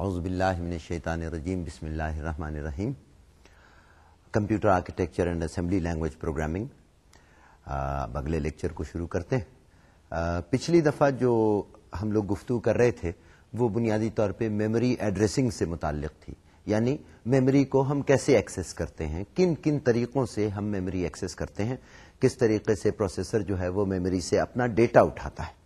اعوذ باللہ من الشیطان الرجیم، بسم اللہ الرحمن الرحیم۔ Computer architecture and assembly language programming اب اگلے لیکچر کو شروع کرتے ہیں۔ پچھلی دفعہ جو ہم لوگ گفتگو کر رہے تھے، وہ بنیادی طور پہ میموری ایڈریسنگ سے متعلق تھی۔ یعنی میموری کو ہم کیسے ایکسس کرتے ہیں، کن کن طریقوں سے ہم میموری ایکسس کرتے ہیں، کس طریقے سے پروسیسر جو ہے وہ میموری سے اپنا ڈیٹا اٹھاتا ہے۔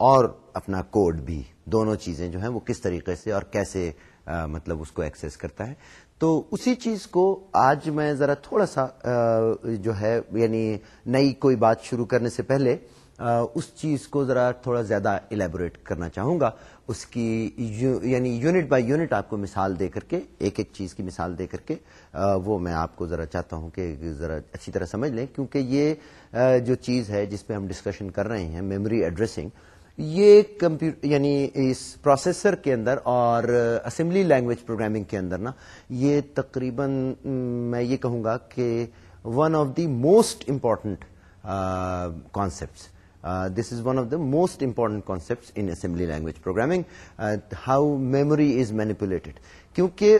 اور اپنا کوڈ بھی دونوں چیزیں جو ہیں وہ کس طریقے سے اور کیسے آ, مطلب اس کو ایکسس کرتا ہے۔ تو اسی چیز کو آج میں ذرا تھوڑا سا آ, جو ہے یعنی نئی کوئی بات شروع کرنے سے پہلے آ, اس چیز کو ذرا تھوڑا زیادہ الیبوریٹ کرنا چاہوں گا۔ اس کی یو, یعنی یونٹ بائی یونٹ آپ کو مثال دے کر کے ایک ایک چیز کی مثال دے کر کے وہ میں آپ کو ذرا چاہتا ہوں کہ ذرا اچھی طرح سمجھ لیں۔ کیونکہ یہ جو چیز ہے جس پہ ہم ڈسکشن کر رہے ہیں میموری ایڈریسنگ یہ کمپیوٹر یعنی اس پروسیسر کے اندر اور اسمبلی لینگویج پروگرامنگ کے اندر نا، یہ تقریباً میں یہ کہوں گا کہ one of the most important concepts this is one of the most important concept in assembly language programming how memory is manipulated کیونکہ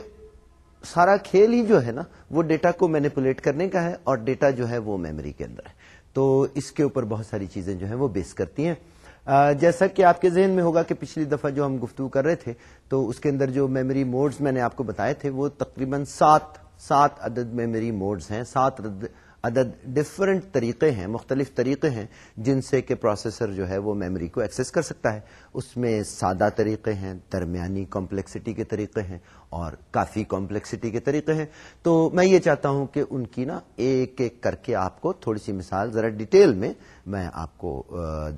سارا کھیل ہی جو ہے نا، وہ ڈیٹا کو مینیپولیٹ کرنے کا ہے اور ڈیٹا جو ہے وہ میموری کے اندر ہے۔ تو اس کے اوپر بہت ساری چیزیں جو ہیں وہ بیس کرتی ہیں۔ جیسا کہ آپ کے ذہن میں ہوگا کہ پچھلی دفعہ جو ہم گفتگو کر رہے تھے، تو اس کے اندر جو میموری موڈز میں نے آپ کو بتائے تھے، وہ تقریباً سات سات عدد میموری موڈز ہیں، سات عدد ڈفرنٹ طریقے ہیں، مختلف طریقے ہیں، جن سے کہ پروسیسر جو ہے وہ میموری کو ایکسس کر سکتا ہے۔ اس میں سادہ طریقے ہیں، درمیانی کمپلیکسٹی کے طریقے ہیں اور کافی کمپلیکسٹی کے طریقے ہیں۔ تو میں یہ چاہتا ہوں کہ ان کی نا ایک ایک کر کے آپ کو تھوڑی سی مثال ذرا ڈیٹیل میں میں آپ کو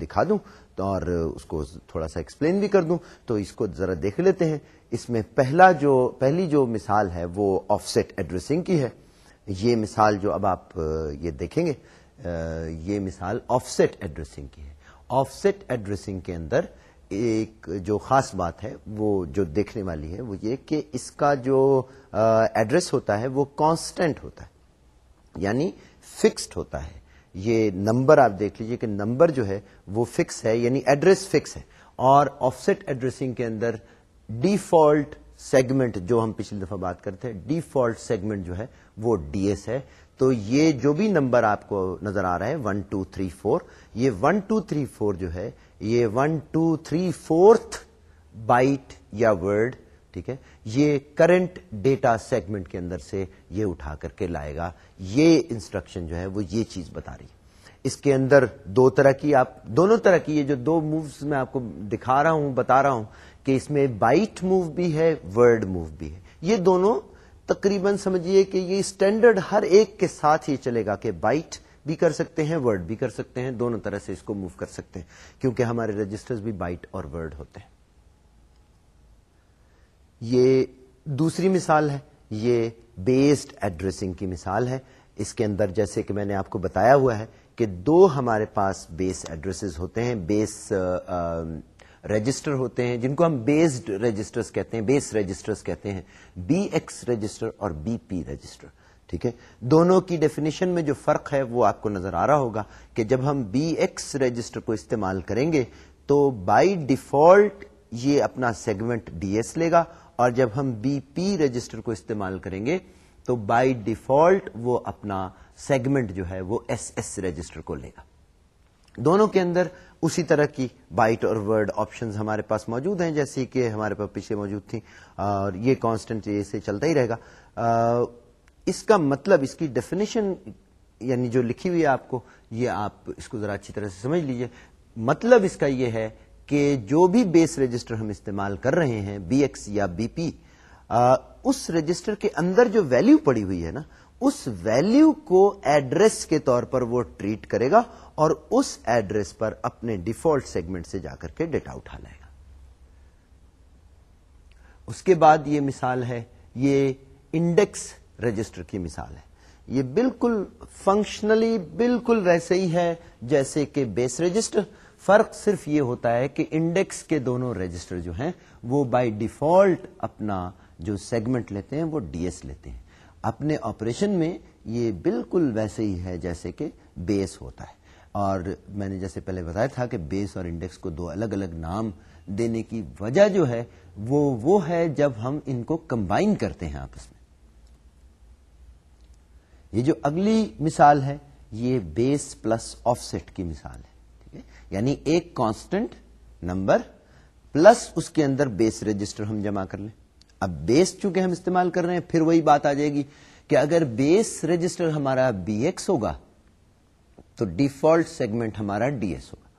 دکھا دوں۔ اور اس کو تھوڑا سا ایکسپلین بھی کر دوں۔ تو اس کو ذرا دیکھ لیتے ہیں۔ اس میں پہلا جو، پہلی جو مثال ہے وہ آف سیٹ ایڈریسنگ کی ہے۔ یہ مثال جو اب آپ، یہ دیکھیں گے یہ مثال آف سیٹ ایڈریسنگ کی ہے۔ آف سیٹ ایڈریسنگ کے اندر ایک جو خاص بات ہے وہ جو دیکھنے والی ہے وہ یہ کہ اس کا جو ایڈریس ہوتا ہے وہ کانسٹینٹ ہوتا ہے یعنی فکسڈ ہوتا ہے۔ یہ نمبر آپ دیکھ لیجیے کہ نمبر جو ہے وہ فکس ہے یعنی ایڈریس فکس ہے، اور آف سیٹ ایڈریسنگ کے اندر ڈیفالٹ سیگمنٹ جو ہم پچھلی دفعہ بات کرتے ہیں، ڈیفالٹ سیگمنٹ جو ہے وہ ڈی ایس ہے۔ تو یہ جو بھی نمبر آپ کو نظر آ رہا ہے، ون ٹو تھری فور، یہ ون ٹو تھری فور جو ہے، یہ one two three fourth byte یا ورڈ ٹھیک ہے؟ یہ کرنٹ ڈیٹا سیگمنٹ کے اندر سے یہ اٹھا کر کے لائے گا۔ یہ انسٹرکشن جو ہے وہ یہ چیز بتا رہی اس کے اندر دو طرح کی آپ دونوں طرح کی یہ جو دو مووز میں آپ کو دکھا رہا ہوں، بتا رہا ہوں کہ اس میں بائٹ موو بھی ہے ورڈ موو بھی ہے۔ یہ دونوں تقریباً سمجھیے کہ یہ اسٹینڈرڈ ہر ایک کے ساتھ یہ چلے گا کہ بائٹ بھی کر سکتے ہیں ورڈ بھی کر سکتے ہیں۔ دونوں طرح سے اس کو موو کر سکتے ہیں، کیونکہ ہمارے رجسٹر بھی بائٹ اور ورڈ ہوتے ہیں۔ یہ دوسری مثال ہے، یہ بیسڈ ایڈریسنگ کی مثال ہے۔ اس کے اندر جیسے کہ میں نے آپ کو بتایا ہوا ہے کہ دو ہمارے پاس بیس ایڈریسز ہوتے ہیں بیس رجسٹر ہوتے ہیں، جن کو ہم بیسڈ رجسٹر کہتے ہیں بیس رجسٹر کہتے ہیں بی ایکس رجسٹر اور بی پی رجسٹر ٹھیک ہے؟ دونوں کی ڈیفینیشن میں جو فرق ہے وہ آپ کو نظر آ رہا ہوگا کہ جب ہم بی ایکس رجسٹر کو استعمال کریں گے تو بائی ڈیفالٹ یہ اپنا سیگمنٹ ڈی ایس لے گا اور جب ہم بی پی رجسٹر کو استعمال کریں گے تو بائی ڈیفالٹ وہ اپنا سیگمنٹ جو ہے وہ ایس ایس رجسٹر کو لے گا۔ دونوں کے اندر اسی طرح کی بائٹ اور ورڈ آپشنز ہمارے پاس موجود ہیں، جیسے کہ ہمارے پاس پیچھے موجود تھیں، اور یہ کانسٹنٹ سے چلتا ہی رہے گا۔ اس کا مطلب اس کی ڈیفینیشن یعنی جو لکھی ہوئی ہے آپ کو، یہ آپ اس کو ذرا اچھی طرح سے سمجھ لیجیے۔ مطلب اس کا یہ ہے کہ جو بھی بیس رجسٹر ہم استعمال کر رہے ہیں، بی ایکس یا بی پی اس رجسٹر کے اندر جو ویلو پڑی ہوئی ہے نا، اس ویلو کو ایڈریس کے طور پر وہ ٹریٹ کرے گا اور اس ایڈریس پر اپنے ڈیفالٹ سیگمنٹ سے جا کر کے ڈیٹا اٹھا لائے گا۔ اس کے بعد یہ مثال ہے، یہ انڈیکس رجسٹر کی مثال ہے۔ یہ بالکل فنکشنلی بالکل ویسے ہی ہے جیسے کہ بیس رجسٹر۔ فرق صرف یہ ہوتا ہے کہ انڈیکس کے دونوں رجسٹر جو ہیں وہ بائی ڈیفالٹ اپنا جو سیگمنٹ لیتے ہیں وہ ڈی ایس لیتے ہیں۔ اپنے آپریشن میں یہ بالکل ویسے ہی ہے جیسے کہ بیس ہوتا ہے۔ اور میں نے جیسے پہلے بتایا تھا کہ بیس اور انڈیکس کو دو الگ الگ نام دینے کی وجہ جو ہے وہ وہ ہے جب ہم ان کو کمبائن کرتے ہیں آپس میں۔ یہ جو اگلی مثال ہے، یہ بیس پلس آف سیٹ کی مثال ہے ہے۔ یعنی ایک کانسٹنٹ نمبر پلس اس کے اندر بیس رجسٹر ہم جمع کر لیں۔ اب بیس چونکہ ہم استعمال کر رہے ہیں، پھر وہی بات آ جائے گی کہ اگر بیس رجسٹر ہمارا بی ایکس ہوگا، تو ڈیفالٹ سیگمنٹ ہمارا ڈی ایس ہوگا۔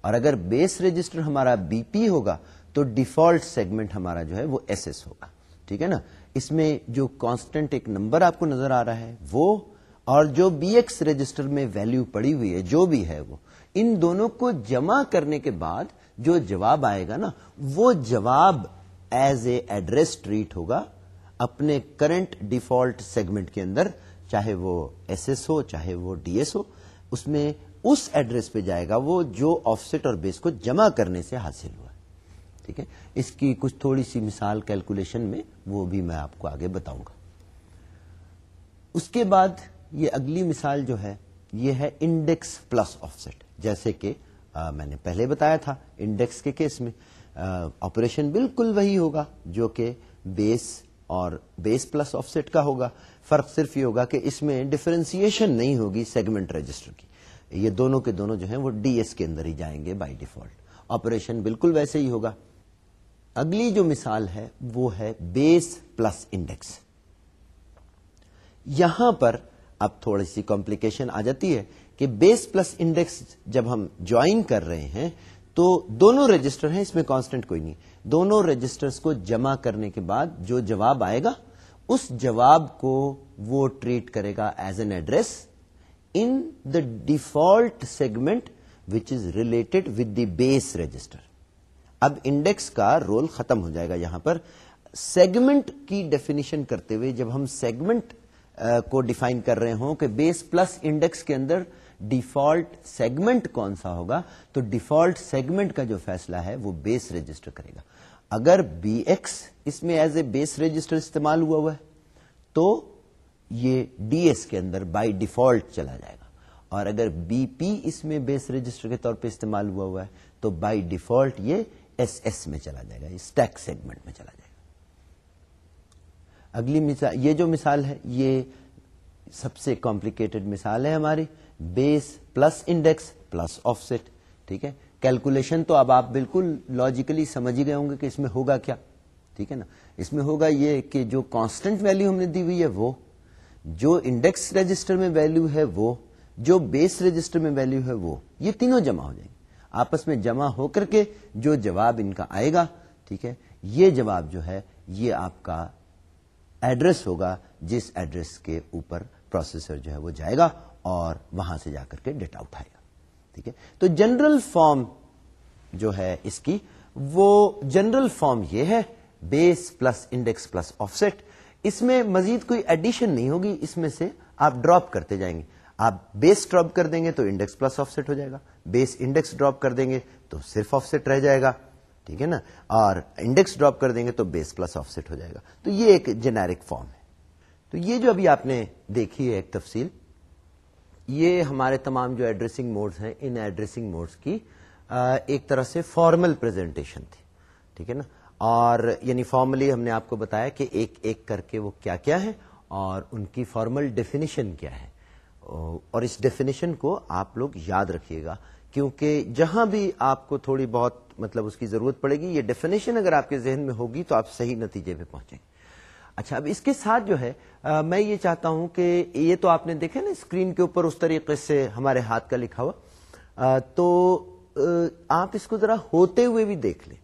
اور اگر بیس رجسٹر ہمارا بی پی ہوگا، تو ڈیفالٹ سیگمنٹ ہمارا جو ہے وہ ایس ایس ہوگا۔ ٹھیک ہے نا؟ اس میں جو کانسٹنٹ ایک نمبر آپ کو نظر آ رہا ہے، وہ اور جو بی ایکس رجسٹر میں ویلو پڑی ہوئی ہے، جو بھی ہے وہ ان دونوں کو جمع کرنے کے بعد جو جواب آئے گا نا، وہ جواب ایز اے ایڈریس ٹریٹ ہوگا اپنے کرنٹ ڈیفالٹ سیگمنٹ کے اندر، چاہے وہ ایس ایس ہو، چاہے وہ ڈی ایس ہو، اس میں اس ایڈریس پہ جائے گا وہ جو آف سیٹ اور بیس کو جمع کرنے سے حاصل ہوا۔ ٹھیک ہے؟ اس کی کچھ تھوڑی سی مثال کیلکولیشن میں وہ بھی میں آپ کو آگے بتاؤں گا۔ اس کے بعد یہ اگلی مثال جو ہے، یہ ہے انڈیکس پلس آف سیٹ جیسے کہ آ, میں نے پہلے بتایا تھا انڈیکس کے کیس میں آپریشن بالکل وہی ہوگا جو کہ بیس اور بیس پلس آف سیٹ کا ہوگا۔ فرق صرف یہ ہوگا کہ اس میں ڈفرینسیشن نہیں ہوگی سیگمنٹ رجسٹر کی۔ یہ دونوں کے دونوں جو ہیں وہ ڈی ایس کے اندر ہی جائیں گے بائی ڈیفالٹ آپریشن بالکل ویسے ہی ہوگا۔ اگلی جو مثال ہے وہ ہے بیس پلس انڈیکس۔ یہاں پر اب تھوڑی سی کمپلیکیشن آ جاتی ہے۔ کہ بیس پلس انڈیکس جب ہم جوائن کر رہے ہیں تو دونوں رجسٹر ہیں، اس میں کانسٹنٹ کوئی نہیں۔ دونوں رجسٹرز کو جمع کرنے کے بعد جو جواب آئے گا، اس جواب کو وہ ٹریٹ کرے گا as an address in the default segment which is related with the base register اب انڈیکس کا رول ختم ہو جائے گا یہاں پر۔ سیگمنٹ کی ڈیفینیشن کرتے ہوئے جب ہم سیگمنٹ کو ڈیفائن کر رہے ہوں کہ بیس پلس انڈیکس کے اندر ڈیفالٹ سیگمنٹ کون سا ہوگا؟ تو ڈیفالٹ سیگمنٹ کا جو فیصلہ ہے وہ بیس رجسٹر کرے گا۔ اگر بی ایکس اس میں ایز اے بیس رجسٹر استعمال ہوا ہوا ہے، تو یہ ڈی ایس کے اندر بائی ڈیفالٹ چلا جائے گا۔ اور اگر بی پی اس میں بیس رجسٹر کے طور پہ استعمال ہوا ہوا ہے، تو بائی ڈیفالٹ یہ ایس ایس میں چلا جائے گا اسٹیک سیگمنٹ میں چلا جائے گا۔ اگلی مثال، یہ جو مثال ہے، یہ سب سے کمپلیکیٹڈ مثال ہے ہماری۔ Base plus index plus offset ٹھیک ہے؟ کیلکولیشن تو اب آپ بالکل لاجیکلی سمجھ ہی گئے ہوں گے کہ اس میں ہوگا کیا، ٹھیک ہے نا؟ اس میں ہوگا یہ کہ جو کانسٹنٹ ویلو ہم نے دی ہوئی ہے وہ، جو انڈیکس رجسٹر میں ویلو ہے وہ، جو بیس رجسٹر میں ویلو ہے وہ، یہ تینوں جمع ہو جائیں گے۔ آپس میں جمع ہو کر کے جو جواب ان کا آئے گا، ٹھیک ہے؟ یہ جواب جو ہے، یہ آپ کا ایڈریس ہوگا، جس ایڈریس کے اوپر پروسیسر جو ہے وہ جائے گا۔ اور وہاں سے جا کر کے ڈیٹا اٹھائے گا ٹھیک ہے؟ تو جنرل فارم جو ہے اس کی، وہ جنرل فارم یہ ہے، base plus index plus offset اس میں مزید کوئی ایڈیشن نہیں ہوگی، اس میں سے آپ ڈراپ کرتے جائیں گے۔ آپ بیس ڈراپ کر دیں گے تو انڈیکس پلس آف سیٹ ہو جائے گا، بیس انڈیکس ڈراپ کر دیں گے تو صرف آف سیٹ رہ جائے گا، ٹھیک ہے نا؟ اور انڈیکس ڈراپ کر دیں گے تو بیس پلس آف سیٹ ہو جائے گا۔ تو یہ ایک جنیرک فارم ہے۔ تو یہ جو ابھی آپ نے دیکھی ہے ایک تفصیل یہ ہمارے تمام جو ایڈریسنگ موڈز ہیں، ان ایڈریسنگ موڈز کی ایک طرح سے فارمل پریزنٹیشن تھی، ٹھیک ہے نا؟ اور یعنی فارملی ہم نے آپ کو بتایا کہ ایک ایک کر کے وہ کیا کیا ہے اور ان کی فارمل ڈیفینیشن کیا ہے۔ اور اس ڈیفینیشن کو آپ لوگ یاد رکھیے گا، کیونکہ جہاں بھی آپ کو تھوڑی بہت مطلب اس کی ضرورت پڑے گی، یہ ڈیفینیشن اگر آپ کے ذہن میں ہوگی تو آپ صحیح نتیجے پہ پہنچیں گے۔ اچھا اب اس کے ساتھ جو ہے آ, میں یہ چاہتا ہوں کہ یہ تو آپ نے دیکھا نا اسکرین کے اوپر اس طریقے سے ہمارے ہاتھ کا لکھا ہوا۔ آ, تو آ, آپ اس کو ذرا ہوتے ہوئے بھی دیکھ لیں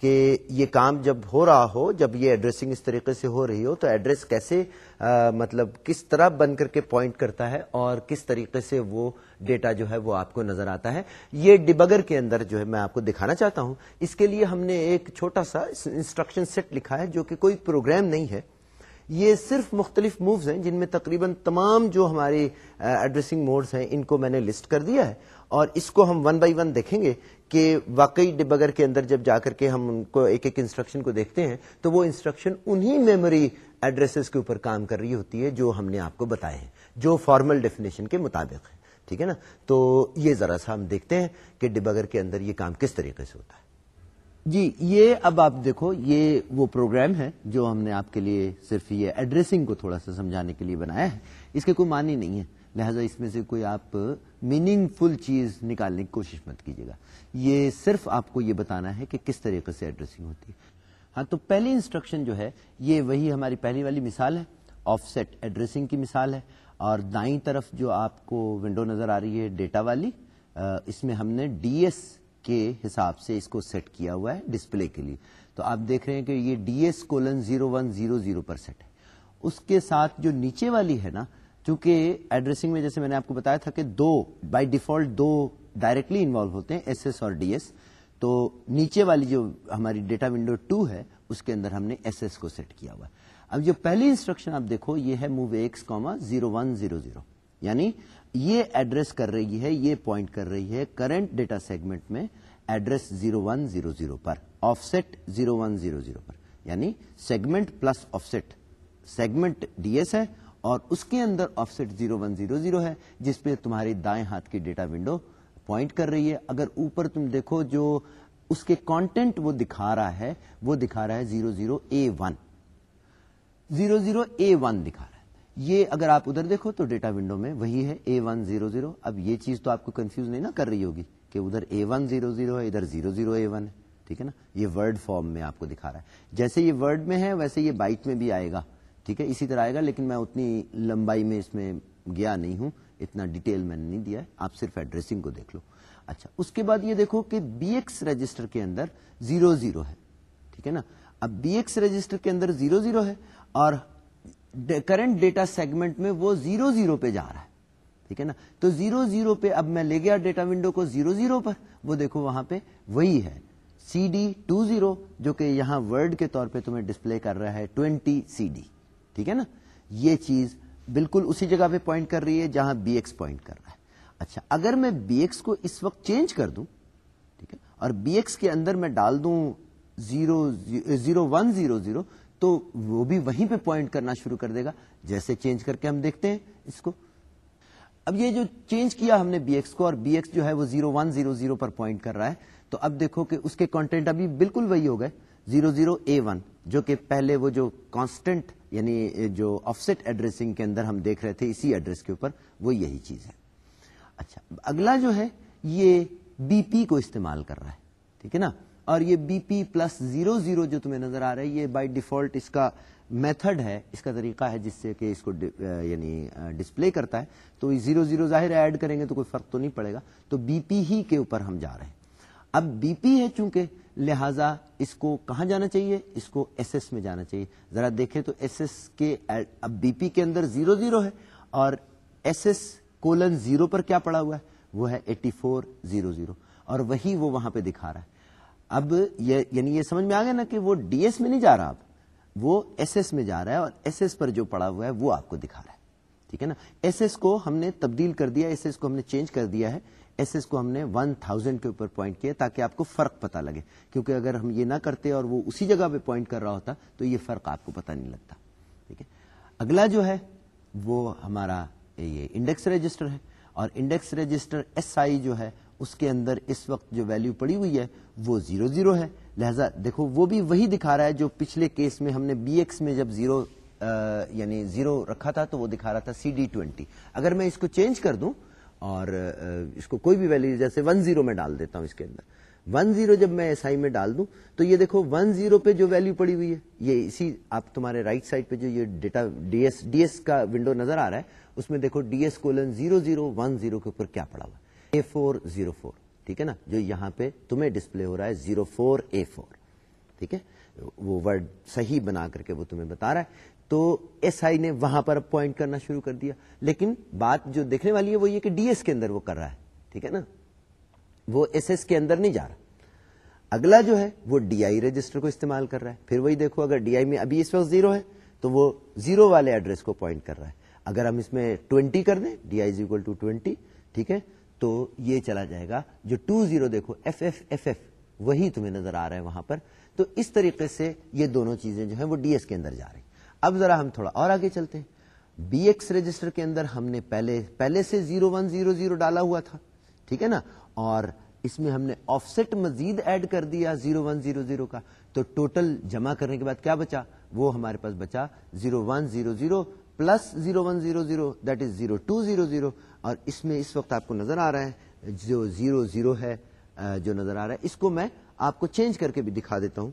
کہ یہ کام جب ہو رہا ہو جب یہ ایڈریسنگ اس طریقے سے ہو رہی ہو تو ایڈریس کیسے آ, مطلب کس طرح بن کر کے پوائنٹ کرتا ہے اور کس طریقے سے وہ ڈیٹا جو ہے وہ آپ کو نظر آتا ہے۔ یہ ڈبگر کے اندر جو ہے میں آپ کو دکھانا چاہتا ہوں۔ اس کے لیے ہم نے ایک چھوٹا سا انسٹرکشن سیٹ لکھا ہے جو کہ کوئی پروگرام نہیں ہے۔ یہ صرف مختلف مووز ہیں جن میں تقریباً تمام جو ہماری ایڈریسنگ موڈز ہیں، ان کو میں نے لسٹ کر دیا ہے۔ اور اس کو ہم ون بائی ون دیکھیں گے کہ واقعی ڈبگر کے اندر جب جا کر کے ہم ان کو ایک ایک انسٹرکشن کو دیکھتے ہیں، تو وہ انسٹرکشن انہی میموری ایڈریسز کے اوپر کام کر رہی ہوتی ہے جو ہم نے آپ کو بتائے ہیں، جو فارمل ڈیفینیشن کے مطابق ہے۔ ٹھیک ہے نا؟ تو یہ ذرا سا ہم دیکھتے ہیں کہ ڈبگر کے اندر یہ کام کس طریقے سے ہوتا ہے۔ جی یہ اب آپ دیکھو، یہ وہ پروگرام ہے جو ہم نے آپ کے لیے صرف یہ ایڈریسنگ کو تھوڑا سا سمجھانے کے لیے بنایا ہے۔ اس کے کوئی معنی نہیں ہے۔ لہذا اس میں سے کوئی آپ میننگ فل چیز نکالنے کی کوشش مت کیجیے گا۔ یہ صرف آپ کو یہ بتانا ہے کہ کس طریقے سے ایڈریسنگ ہوتی ہے۔ ہاں تو پہلی انسٹرکشن جو ہے، یہ وہی ہماری پہلی والی مثال ہے۔ آف سیٹ ایڈریسنگ کی مثال ہے۔ اور دائیں طرف جو آپ کو ونڈو نظر آ رہی ہے ڈیٹا والی اس میں ہم نے ڈی ایس کے حساب سے اس کو سیٹ کیا ہوا ہے ڈسپلے کے لیے۔ تو آپ دیکھ رہے ہیں کہ یہ D S colon zero one zero zero پر سیٹ ہے۔ اس کے ساتھ جو نیچے والی ہے نا، چونکہ ایڈریسنگ میں جیسے میں نے آپ کو بتایا تھا کہ دو بائی ڈیفالٹ دو ڈائریکٹلی انوالو ہوتے ہیں ایس ایس اور ڈی ایس تو نیچے والی جو ہماری ڈیٹا ونڈو ٹو ہے، اس کے اندر ہم نے ایس ایس کو سیٹ کیا ہوا ہے۔ اب جو پہلی انسٹرکشن آپ دیکھو، یہ ہے move X comma zero one zero zero یعنی یہ ایڈریس کر رہی ہے، یہ پوائنٹ کر رہی ہے کرنٹ ڈیٹا سیگمنٹ میں address zero one zero zero پر offset zero one zero zero پر۔ یعنی segment plus offset segment D S ہے اور اس کے اندر offset zero one zero zero ہے، جس پہ تمہاری دائیں ہاتھ کی ڈیٹا ونڈو پوائنٹ کر رہی ہے۔ اگر اوپر تم دیکھو جو اس کے کانٹینٹ وہ دکھا رہا ہے، وہ دکھا رہا ہے zero zero A one. Zero zero A one دکھا رہا ہے۔ یہ اگر آپ ادھر دیکھو تو ڈیٹا ونڈو میں وہی ہے اے ون زیرو زیرو اب یہ چیز تو آپ کو کنفیوز نہیں نا کر رہی ہوگی کہ ادھر اے ون زیرو زیرو ہے، ادھر زیرو زیرو اے ون ہے، ٹھیک ہے نا؟ یہ ورڈ فارم میں آپ کو دکھا رہا ہے۔ جیسے یہ ورڈ میں ہے، ویسے یہ بائٹ میں بھی آئے گا، ٹھیک ہے؟ اسی طرح آئے گا، لیکن میں اتنی لمبائی میں اس میں گیا نہیں ہوں، اتنا ڈیٹیل میں نے نہیں دیا ہے۔ آپ صرف ایڈریسنگ کو دیکھ لو۔ اچھا اس کے بعد یہ دیکھو کہ بی ایکس رجسٹر کے اندر زیرو زیرو ہے، ٹھیک ہے نا؟ اب بی ایکس رجسٹر کے اندر زیرو زیرو ہے اور کرنٹ ڈیٹا سیگمنٹ میں وہ زیرو زیرو پہ جا رہا ہے۔ ٹھیک ہے نا؟ تو زیرو زیرو پہ اب میں لے گیا ڈیٹا ونڈو کو زیرو زیرو پر، وہ دیکھو وہاں پہ وہی ہے۔ سی ڈی ٹو زیرو جو کہ یہاں ورڈ کے طور پہ تمہیں ڈسپلے کر رہا ہے ٹوینٹی سی ڈی ٹھیک ہے نا؟ یہ چیز بالکل اسی جگہ پہ پوائنٹ کر رہی ہے جہاں بی ایکس پوائنٹ کر رہا ہے۔ اچھا اگر میں بی ایکس کو اس وقت چینج کر دوں، ٹھیک ہے، اور بی ایکس کے اندر میں ڈال دوں zero zero one zero zero تو وہ بھی وہیں پہ پوائنٹ کرنا شروع کر دے گا، جیسے چینج کر کے ہم دیکھتے ہیں اس کو۔ اب یہ جو چینج کیا ہم نے بی ایکس کو اور بی ایکس جو ہے وہ زیرو ون زیرو زیرو پر پوائنٹ کر رہا ہے۔ تو اب دیکھو کہ اس کے کانٹینٹ ابھی بالکل وہی ہو گئے زیرو زیرو اے ون جو کہ پہلے وہ جو کانسٹنٹ یعنی جو آف سیٹ ایڈریسنگ کے اندر ہم دیکھ رہے تھے اسی ایڈریس کے اوپر، وہ یہی چیز ہے۔ اچھا اگلا جو ہے یہ بی پی کو استعمال کر رہا ہے، ٹھیک ہے نا؟ اور یہ B P plus zero zero جو تمہیں نظر آ رہا ہے، یہ بائی ڈیفالٹ اس کا میتھڈ ہے، اس کا طریقہ ہے جس سے کہ اس کو یعنی ڈسپلے کرتا ہے۔ تو زیرو زیرو ظاہر ایڈ کریں گے تو کوئی فرق تو نہیں پڑے گا۔ تو بی پی ہی کے اوپر ہم جا رہے ہیں۔ اب بی پی ہے چونکہ لہذا اس کو کہاں جانا چاہیے؟ اس کو ایس ایس میں جانا چاہیے۔ ذرا دیکھیں تو ایس ایس کے اب بی پی کے اندر زیرو زیرو ہے اور ایس ایس کولن زیرو پر کیا پڑا ہوا ہے؟ وہ ہے ایٹی فور زیرو زیرو اور وہی وہ وہاں پہ دکھا رہا ہے۔ اب یہ یعنی یہ سمجھ میں آ گیا نا کہ وہ ڈی ایس میں نہیں جا رہا اب، وہ ایس ایس میں جا رہا ہے اور ایس ایس پر جو پڑا ہوا ہے وہ آپ کو دکھا رہا ہے، ٹھیک ہے نا؟ ایس ایس کو ہم نے تبدیل کر دیا، ایس ایس کو ہم نے چینج کر دیا ہے، ایس ایس کو ہم نے ون تھاؤزینڈ کے اوپر پوائنٹ کیا تاکہ آپ کو فرق پتا لگے، کیونکہ اگر ہم یہ نہ کرتے اور وہ اسی جگہ پہ پوائنٹ کر رہا ہوتا تو یہ فرق آپ کو پتا نہیں لگتا، ٹھیک ہے؟ اگلا جو ہے وہ ہمارا یہ انڈیکس رجسٹر ہے اور انڈیکس رجسٹر ایس آئی جو ہے اس کے اندر اس وقت جو ویلو پڑی ہوئی ہے وہ زیرو زیرو ہے۔ لہذا دیکھو، وہ بھی وہی دکھا رہا ہے جو پچھلے کیس میں ہم نے بی ایکس میں جب زیرو یعنی زیرو رکھا تھا تو وہ دکھا رہا تھا سی ڈی ٹوینٹی اگر میں اس کو چینج کر دوں اور اس کو کوئی بھی ویلو جیسے ون زیرو میں ڈال دیتا ہوں اس کے اندر۔ ون زیرو جب میں ایس آئی میں ڈال دوں تو یہ دیکھو ون زیرو پہ جو ویلو پڑی ہوئی ہے، یہ اسی آپ تمہارے رائٹ سائڈ پہ جو یہ data D S D S کا ونڈو نظر آ رہا ہے، اس میں دیکھو D S colon zero zero one zero کے اوپر کیا پڑا ہوا۔ ہے اے فور زیرو فور ٹھیک ہے نا؟ جو یہاں پہ تمہیں ڈسپلے ہو رہا ہے زیرو فور اے فور ٹھیک ہے؟ وہ ورڈ صحیح بنا کر کے وہ تمہیں بتا رہا ہے۔ تو ایس آئی نے وہاں پر پوائنٹ کرنا شروع کر دیا۔ لیکن بات جو دیکھنے والی ہے وہ یہ کہ ڈی ایس کے اندر وہ کر رہا ہے۔ ٹھیک ہے نا؟ وہ ایس ایس کے اندر نہیں جا رہا۔ اگلا جو ہے وہ ڈی آئی رجسٹر کو استعمال کر رہا ہے۔ پھر وہی دیکھو، اگر ڈی آئی میں ابھی اس وقت زیرو ہے تو وہ زیرو والے ایڈریس کو پوائنٹ کر رہا ہے۔ اگر ہم اس میں ٹوینٹی کر دیں D I equal to twenty ٹھیک ہے؟ تو یہ چلا جائے گا جو ٹو زیرو دیکھو ایف ایف ایف ایف وہی تمہیں نظر آ رہا ہے وہاں پر۔ تو اس طریقے سے یہ دونوں چیزیں جو ہیں وہ ڈی ایس کے اندر جا رہی اب ذرا ہم تھوڑا اور آگے چلتے ہیں۔ بی ایکس رجسٹر کے اندر ہم نے پہلے پہلے سے زیرو ون زیرو زیرو ڈالا ہوا تھا، ٹھیک ہے نا؟ اور اس میں ہم نے آف سیٹ مزید ایڈ کر دیا زیرو ون زیرو زیرو کا۔ تو ٹوٹل جمع کرنے کے بعد کیا بچا؟ وہ ہمارے پاس بچا zero one zero zero plus zero one zero zero that is zero two zero zero. اور اس میں اس وقت آپ کو نظر آ رہا ہے، جو زیرو زیرو ہے جو نظر آ رہا ہے، اس کو میں آپ کو چینج کر کے بھی دکھا دیتا ہوں۔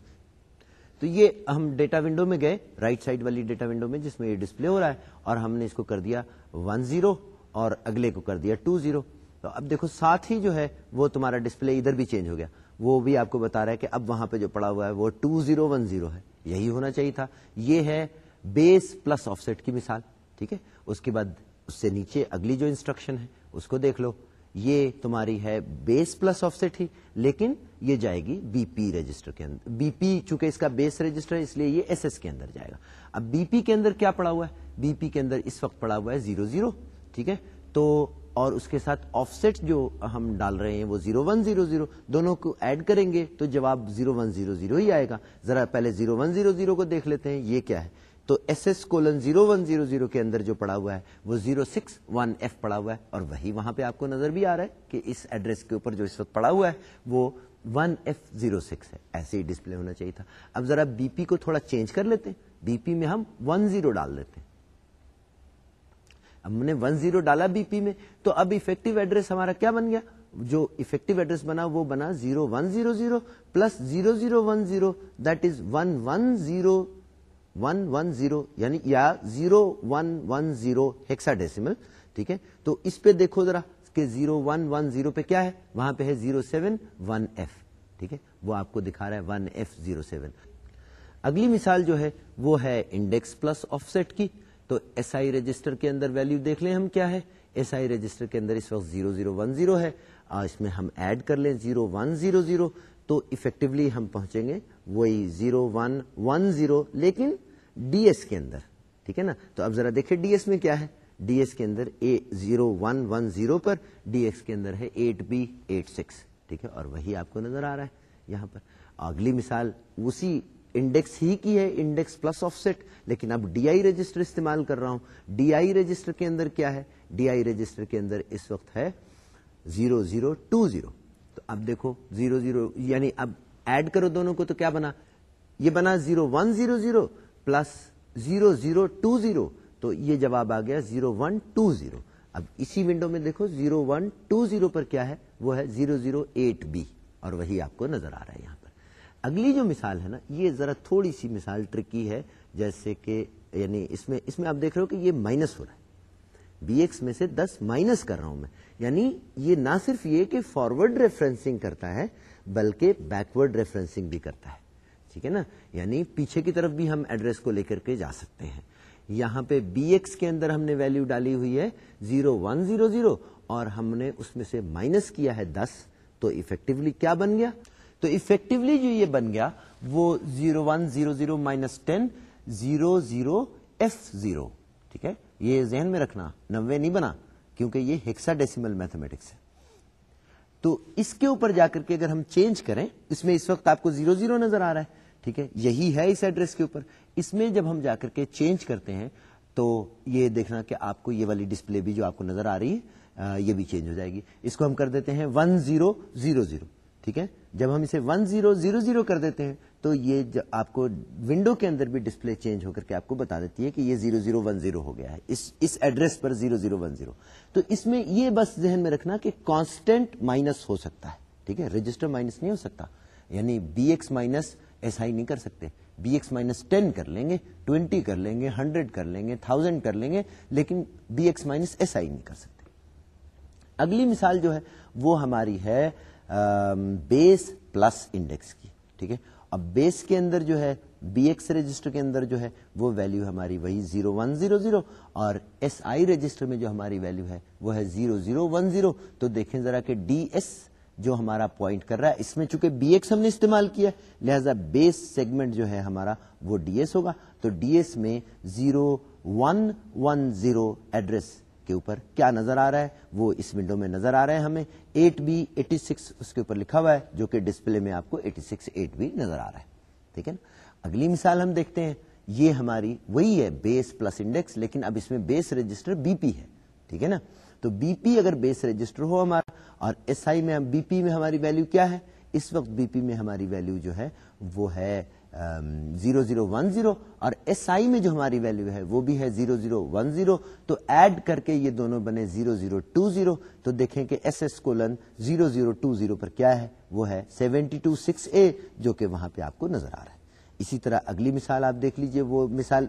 تو یہ ہم ڈیٹا ونڈو میں گئے، رائٹ سائڈ والی ڈیٹا ونڈو میں، جس میں یہ ڈسپلے ہو رہا ہے، اور ہم نے اس کو کر دیا ون زیرو اور اگلے کو کر دیا ٹو زیرو۔ تو اب دیکھو، ساتھ ہی جو ہے، وہ تمہارا ڈسپلے ادھر بھی چینج ہو گیا۔ وہ بھی آپ کو بتا رہا ہے کہ اب وہاں پہ جو پڑا ہوا ہے، وہ ٹو زیرو ون زیرو ہے۔ یہی ہونا چاہیے تھا۔ یہ ہے بیس پلس آف سیٹ کی مثال، ٹھیک ہے؟ اس کے بعد اس سے نیچے اگلی جو انسٹرکشن ہے، اس کو دیکھ لو۔ یہ تمہاری ہے بیس پلس آف سیٹ ہی، لیکن یہ جائے گی بی پی رجسٹر کے اندر۔ بی پی چونکہ اس کا بیس رجسٹر ہے، اس لیے یہ ایس ایس کے اندر جائے گا۔ اب بی پی کے اندر کیا پڑا ہوا ہے؟ بی پی کے اندر اس وقت پڑا ہوا ہے زیرو زیرو ٹھیک ہے؟ تو اور اس کے ساتھ آف سیٹ جو ہم ڈال رہے ہیں وہ زیرو ون زیرو زیرو دونوں کو ایڈ کریں گے تو جواب زیرو ون زیرو زیرو ہی آئے گا۔ ذرا پہلے زیرو ون زیرو زیرو کو دیکھ لیتے ہیں، یہ کیا ہے؟ تو S S colon zero one zero zero کے اندر جو پڑا ہوا ہے، وہ زیرو سکس ون ایف پڑا ہوا ہے، اور وہی وہاں پہ آپ کو نظر بھی آ رہا ہے کہ اس ایڈریس کے اوپر جو اس وقت پڑا ہوا ہے، وہ ون ایف زیرو سکس ہے۔ ایسے ہی ڈسپلے ہونا چاہیے تھا۔ اب ذرا بی پی کو تھوڑا چینج کر لیتے ہیں۔ بی پی میں ہم ون زیرو ڈال دیتے ہیں۔ ہم نے ون زیرو ڈالا بی پی میں، تو اب افیکٹو ایڈریس ہمارا کیا بن گیا؟ جو افیکٹو ایڈریس بنا، وہ بنا zero one zero zero plus zero zero one zero that is one one zero one one zero یعنی یا zero one one zero hexadecimal ٹھیک ہے؟ تو اس پہ دیکھو ذرا کہ زیرو ون ون زیرو پہ کیا ہے؟ وہاں پہ ہے زیرو سیون ون ایف ٹھیک ہے؟ وہ آپ کو دکھا رہا ہے ون ایف زیرو سیون اگلی مثال جو ہے وہ ہے انڈیکس پلس آف سیٹ کی۔ تو ایس آئی رجسٹر کے اندر ویلو دیکھ لیں ہم کیا ہے؟ ایس آئی رجسٹر کے اندر اس وقت زیرو زیرو ون زیرو ہے۔ اس میں ہم ایڈ کر لیں زیرو ون زیرو زیرو تو افیکٹولی ہم پہنچیں گے وہی زیرو ون ون زیرو لیکن ڈی ایس کے اندر، ٹھیک ہے نا؟ تو اب ذرا دیکھیں ڈی ایس میں کیا ہے؟ ڈی ایس کے اندر A zero one one zero per, D S کے اندر ہے ایٹ بی ایٹ سکس، ٹھیک ہے؟ اور وہی آپ کو نظر آ رہا ہے یہاں پر۔ اگلی مثال، اسی انڈیکس ہی کی ہے، انڈیکس پلس آف سیٹ لیکن اب ڈی آئی رجسٹر استعمال کر رہا ہوں۔ ڈی آئی رجسٹر کے اندر کیا ہے؟ ڈی آئی رجسٹر کے اندر اس وقت ہے زیرو زیرو ٹو زیرو۔ تو اب دیکھو، زیرو زیرو یعنی اب ایڈ کرو دونوں کو تو کیا بنا؟ یہ بنا zero one zero zero plus zero zero two zero, تو یہ جواب آ گیا زیرو ون ٹو زیرو۔ اب اسی ونڈو میں دیکھو زیرو ون ٹو زیرو پر کیا ہے؟ وہ ہے زیرو زیرو ایٹ بی، اور وہی آپ کو نظر آ رہا ہے یہاں پر۔ اگلی جو مثال ہے نا، یہ ذرا تھوڑی سی مثال ٹرکی ہے، جیسے کہ یعنی اس میں اس میں آپ دیکھ رہے ہو کہ یہ مائنس ہو رہا ہے۔ بی ایکس میں سے دس مائنس کر رہا ہوں میں۔ یعنی یہ نہ صرف یہ کہ فارورڈ ریفرنسنگ کرتا ہے، بلکہ بیکورڈ ریفرنسنگ بھی کرتا ہے۔ ٹھیک ہے نا؟ یعنی پیچھے کی طرف بھی ہم ایڈریس کو لے کر کے جا سکتے ہیں۔ یہاں پہ بی ایکس کے اندر ہم نے ویلو ڈالی ہوئی ہے زیرو ون زیرو زیرو اور ہم نے اس میں سے مائنس کیا ہے دس۔ تو افیکٹولی کیا بن گیا؟ تو افیکٹولی جو یہ بن گیا وہ zero one zero zero minus ten zero zero F zero ٹھیک ہے؟ یہ ذہن میں رکھنا، نوے نہیں بنا، کیونکہ یہ ہیکسا ڈیسیمل میتھمیٹکس ہے۔ تو اس کے اوپر جا کر کے اگر ہم چینج کریں، اس میں اس وقت آپ کو زیرو زیرو نظر آ رہا ہے۔ ٹھیک ہے؟ یہی ہے اس ایڈریس کے اوپر۔ اس میں جب ہم جا کر کے چینج کرتے ہیں، تو یہ دیکھنا کہ آپ کو یہ والی ڈسپلے بھی جو آپ کو نظر آ رہی ہے یہ بھی چینج ہو جائے گی۔ اس کو ہم کر دیتے ہیں ون زیرو زیرو زیرو ٹھیک ہے؟ جب ہم اسے ون زیرو زیرو زیرو کر دیتے ہیں، تو یہ آپ کو ونڈو کے اندر بھی ڈسپلے چینج ہو کر کے آپ کو بتا دیتی ہے کہ یہ زیرو زیرو ون زیرو ہو گیا ہے۔ اس اس ایڈریس پر زیرو زیرو ون زیرو تو اس میں یہ بس ذہن میں رکھنا کہ کانسٹینٹ مائنس ہو سکتا ہے۔ ٹھیک ہے؟ رجسٹر مائنس نہیں ہو سکتا۔ یعنی B X minus S I نہیں کر سکتے۔ بی ایکس مائنس ٹین کر لیں گے ٹوینٹی کر لیں گے ہنڈریڈ کر لیں گے تھاؤزینڈ کر لیں گے، لیکن B X minus S I نہیں کر سکتے۔ اگلی مثال جو ہے، وہ ہماری ہے بیس پلس انڈیکس کی، ٹھیک ہے؟ اب بیس کے اندر جو ہے بی ایکس رجسٹر کے اندر جو ہے، وہ ویلو ہماری وہی زیرو ون زیرو زیرو اور ایس آئی رجسٹر میں جو ہماری ویلو ہے، وہ ہے زیرو زیرو ون زیرو تو دیکھیں ذرا کہ ڈی ایس جو ہمارا پوائنٹ کر رہا ہے، اس میں چونکہ بی ایکس ہم نے استعمال کیا لہذا بیس سیگمنٹ جو ہے ہمارا وہ ڈی ایس ہوگا۔ تو ڈی ایس میں zero one one zero address کے اوپر کیا نظر آ رہا ہے؟ وہ اس ونڈو میں نظر آ رہا ہے ہمیں۔ ایٹ بی ایٹی سکس اس کے اوپر لکھا ہوا ہے، جو کہ ڈسپلے میں آپ کو ایٹی سکس ایٹ بی نظر آ رہا ہے۔ ٹھیک ہے نا؟ اگلی مثال ہم دیکھتے ہیں۔ یہ ہماری وہی ہے بیس پلس انڈیکس لیکن اب اس میں بیس رجسٹر بی پی ہے۔ ٹھیک ہے نا؟ تو بی پی اگر بیس رجسٹر ہو ہمارا اور ایس آئی میں بی پی میں ہماری ویلو کیا ہے؟ اس وقت بی پی میں ہماری ویلو جو ہے، وہ ہے زیرو زیرو ون زیرو اور ایس آئی میں جو ہماری ویلو ہے، وہ بھی ہے زیرو زیرو ون زیرو۔ تو ایڈ کر کے یہ دونوں بنے زیرو زیرو ٹو زیرو۔ تو دیکھیں کہ S S colon zero zero two zero پر کیا ہے؟ وہ ہے سیونٹی ٹو سکس اے، جو کہ وہاں پہ آپ کو نظر آ رہا ہے۔ اسی طرح اگلی مثال آپ دیکھ لیجیے، وہ مثال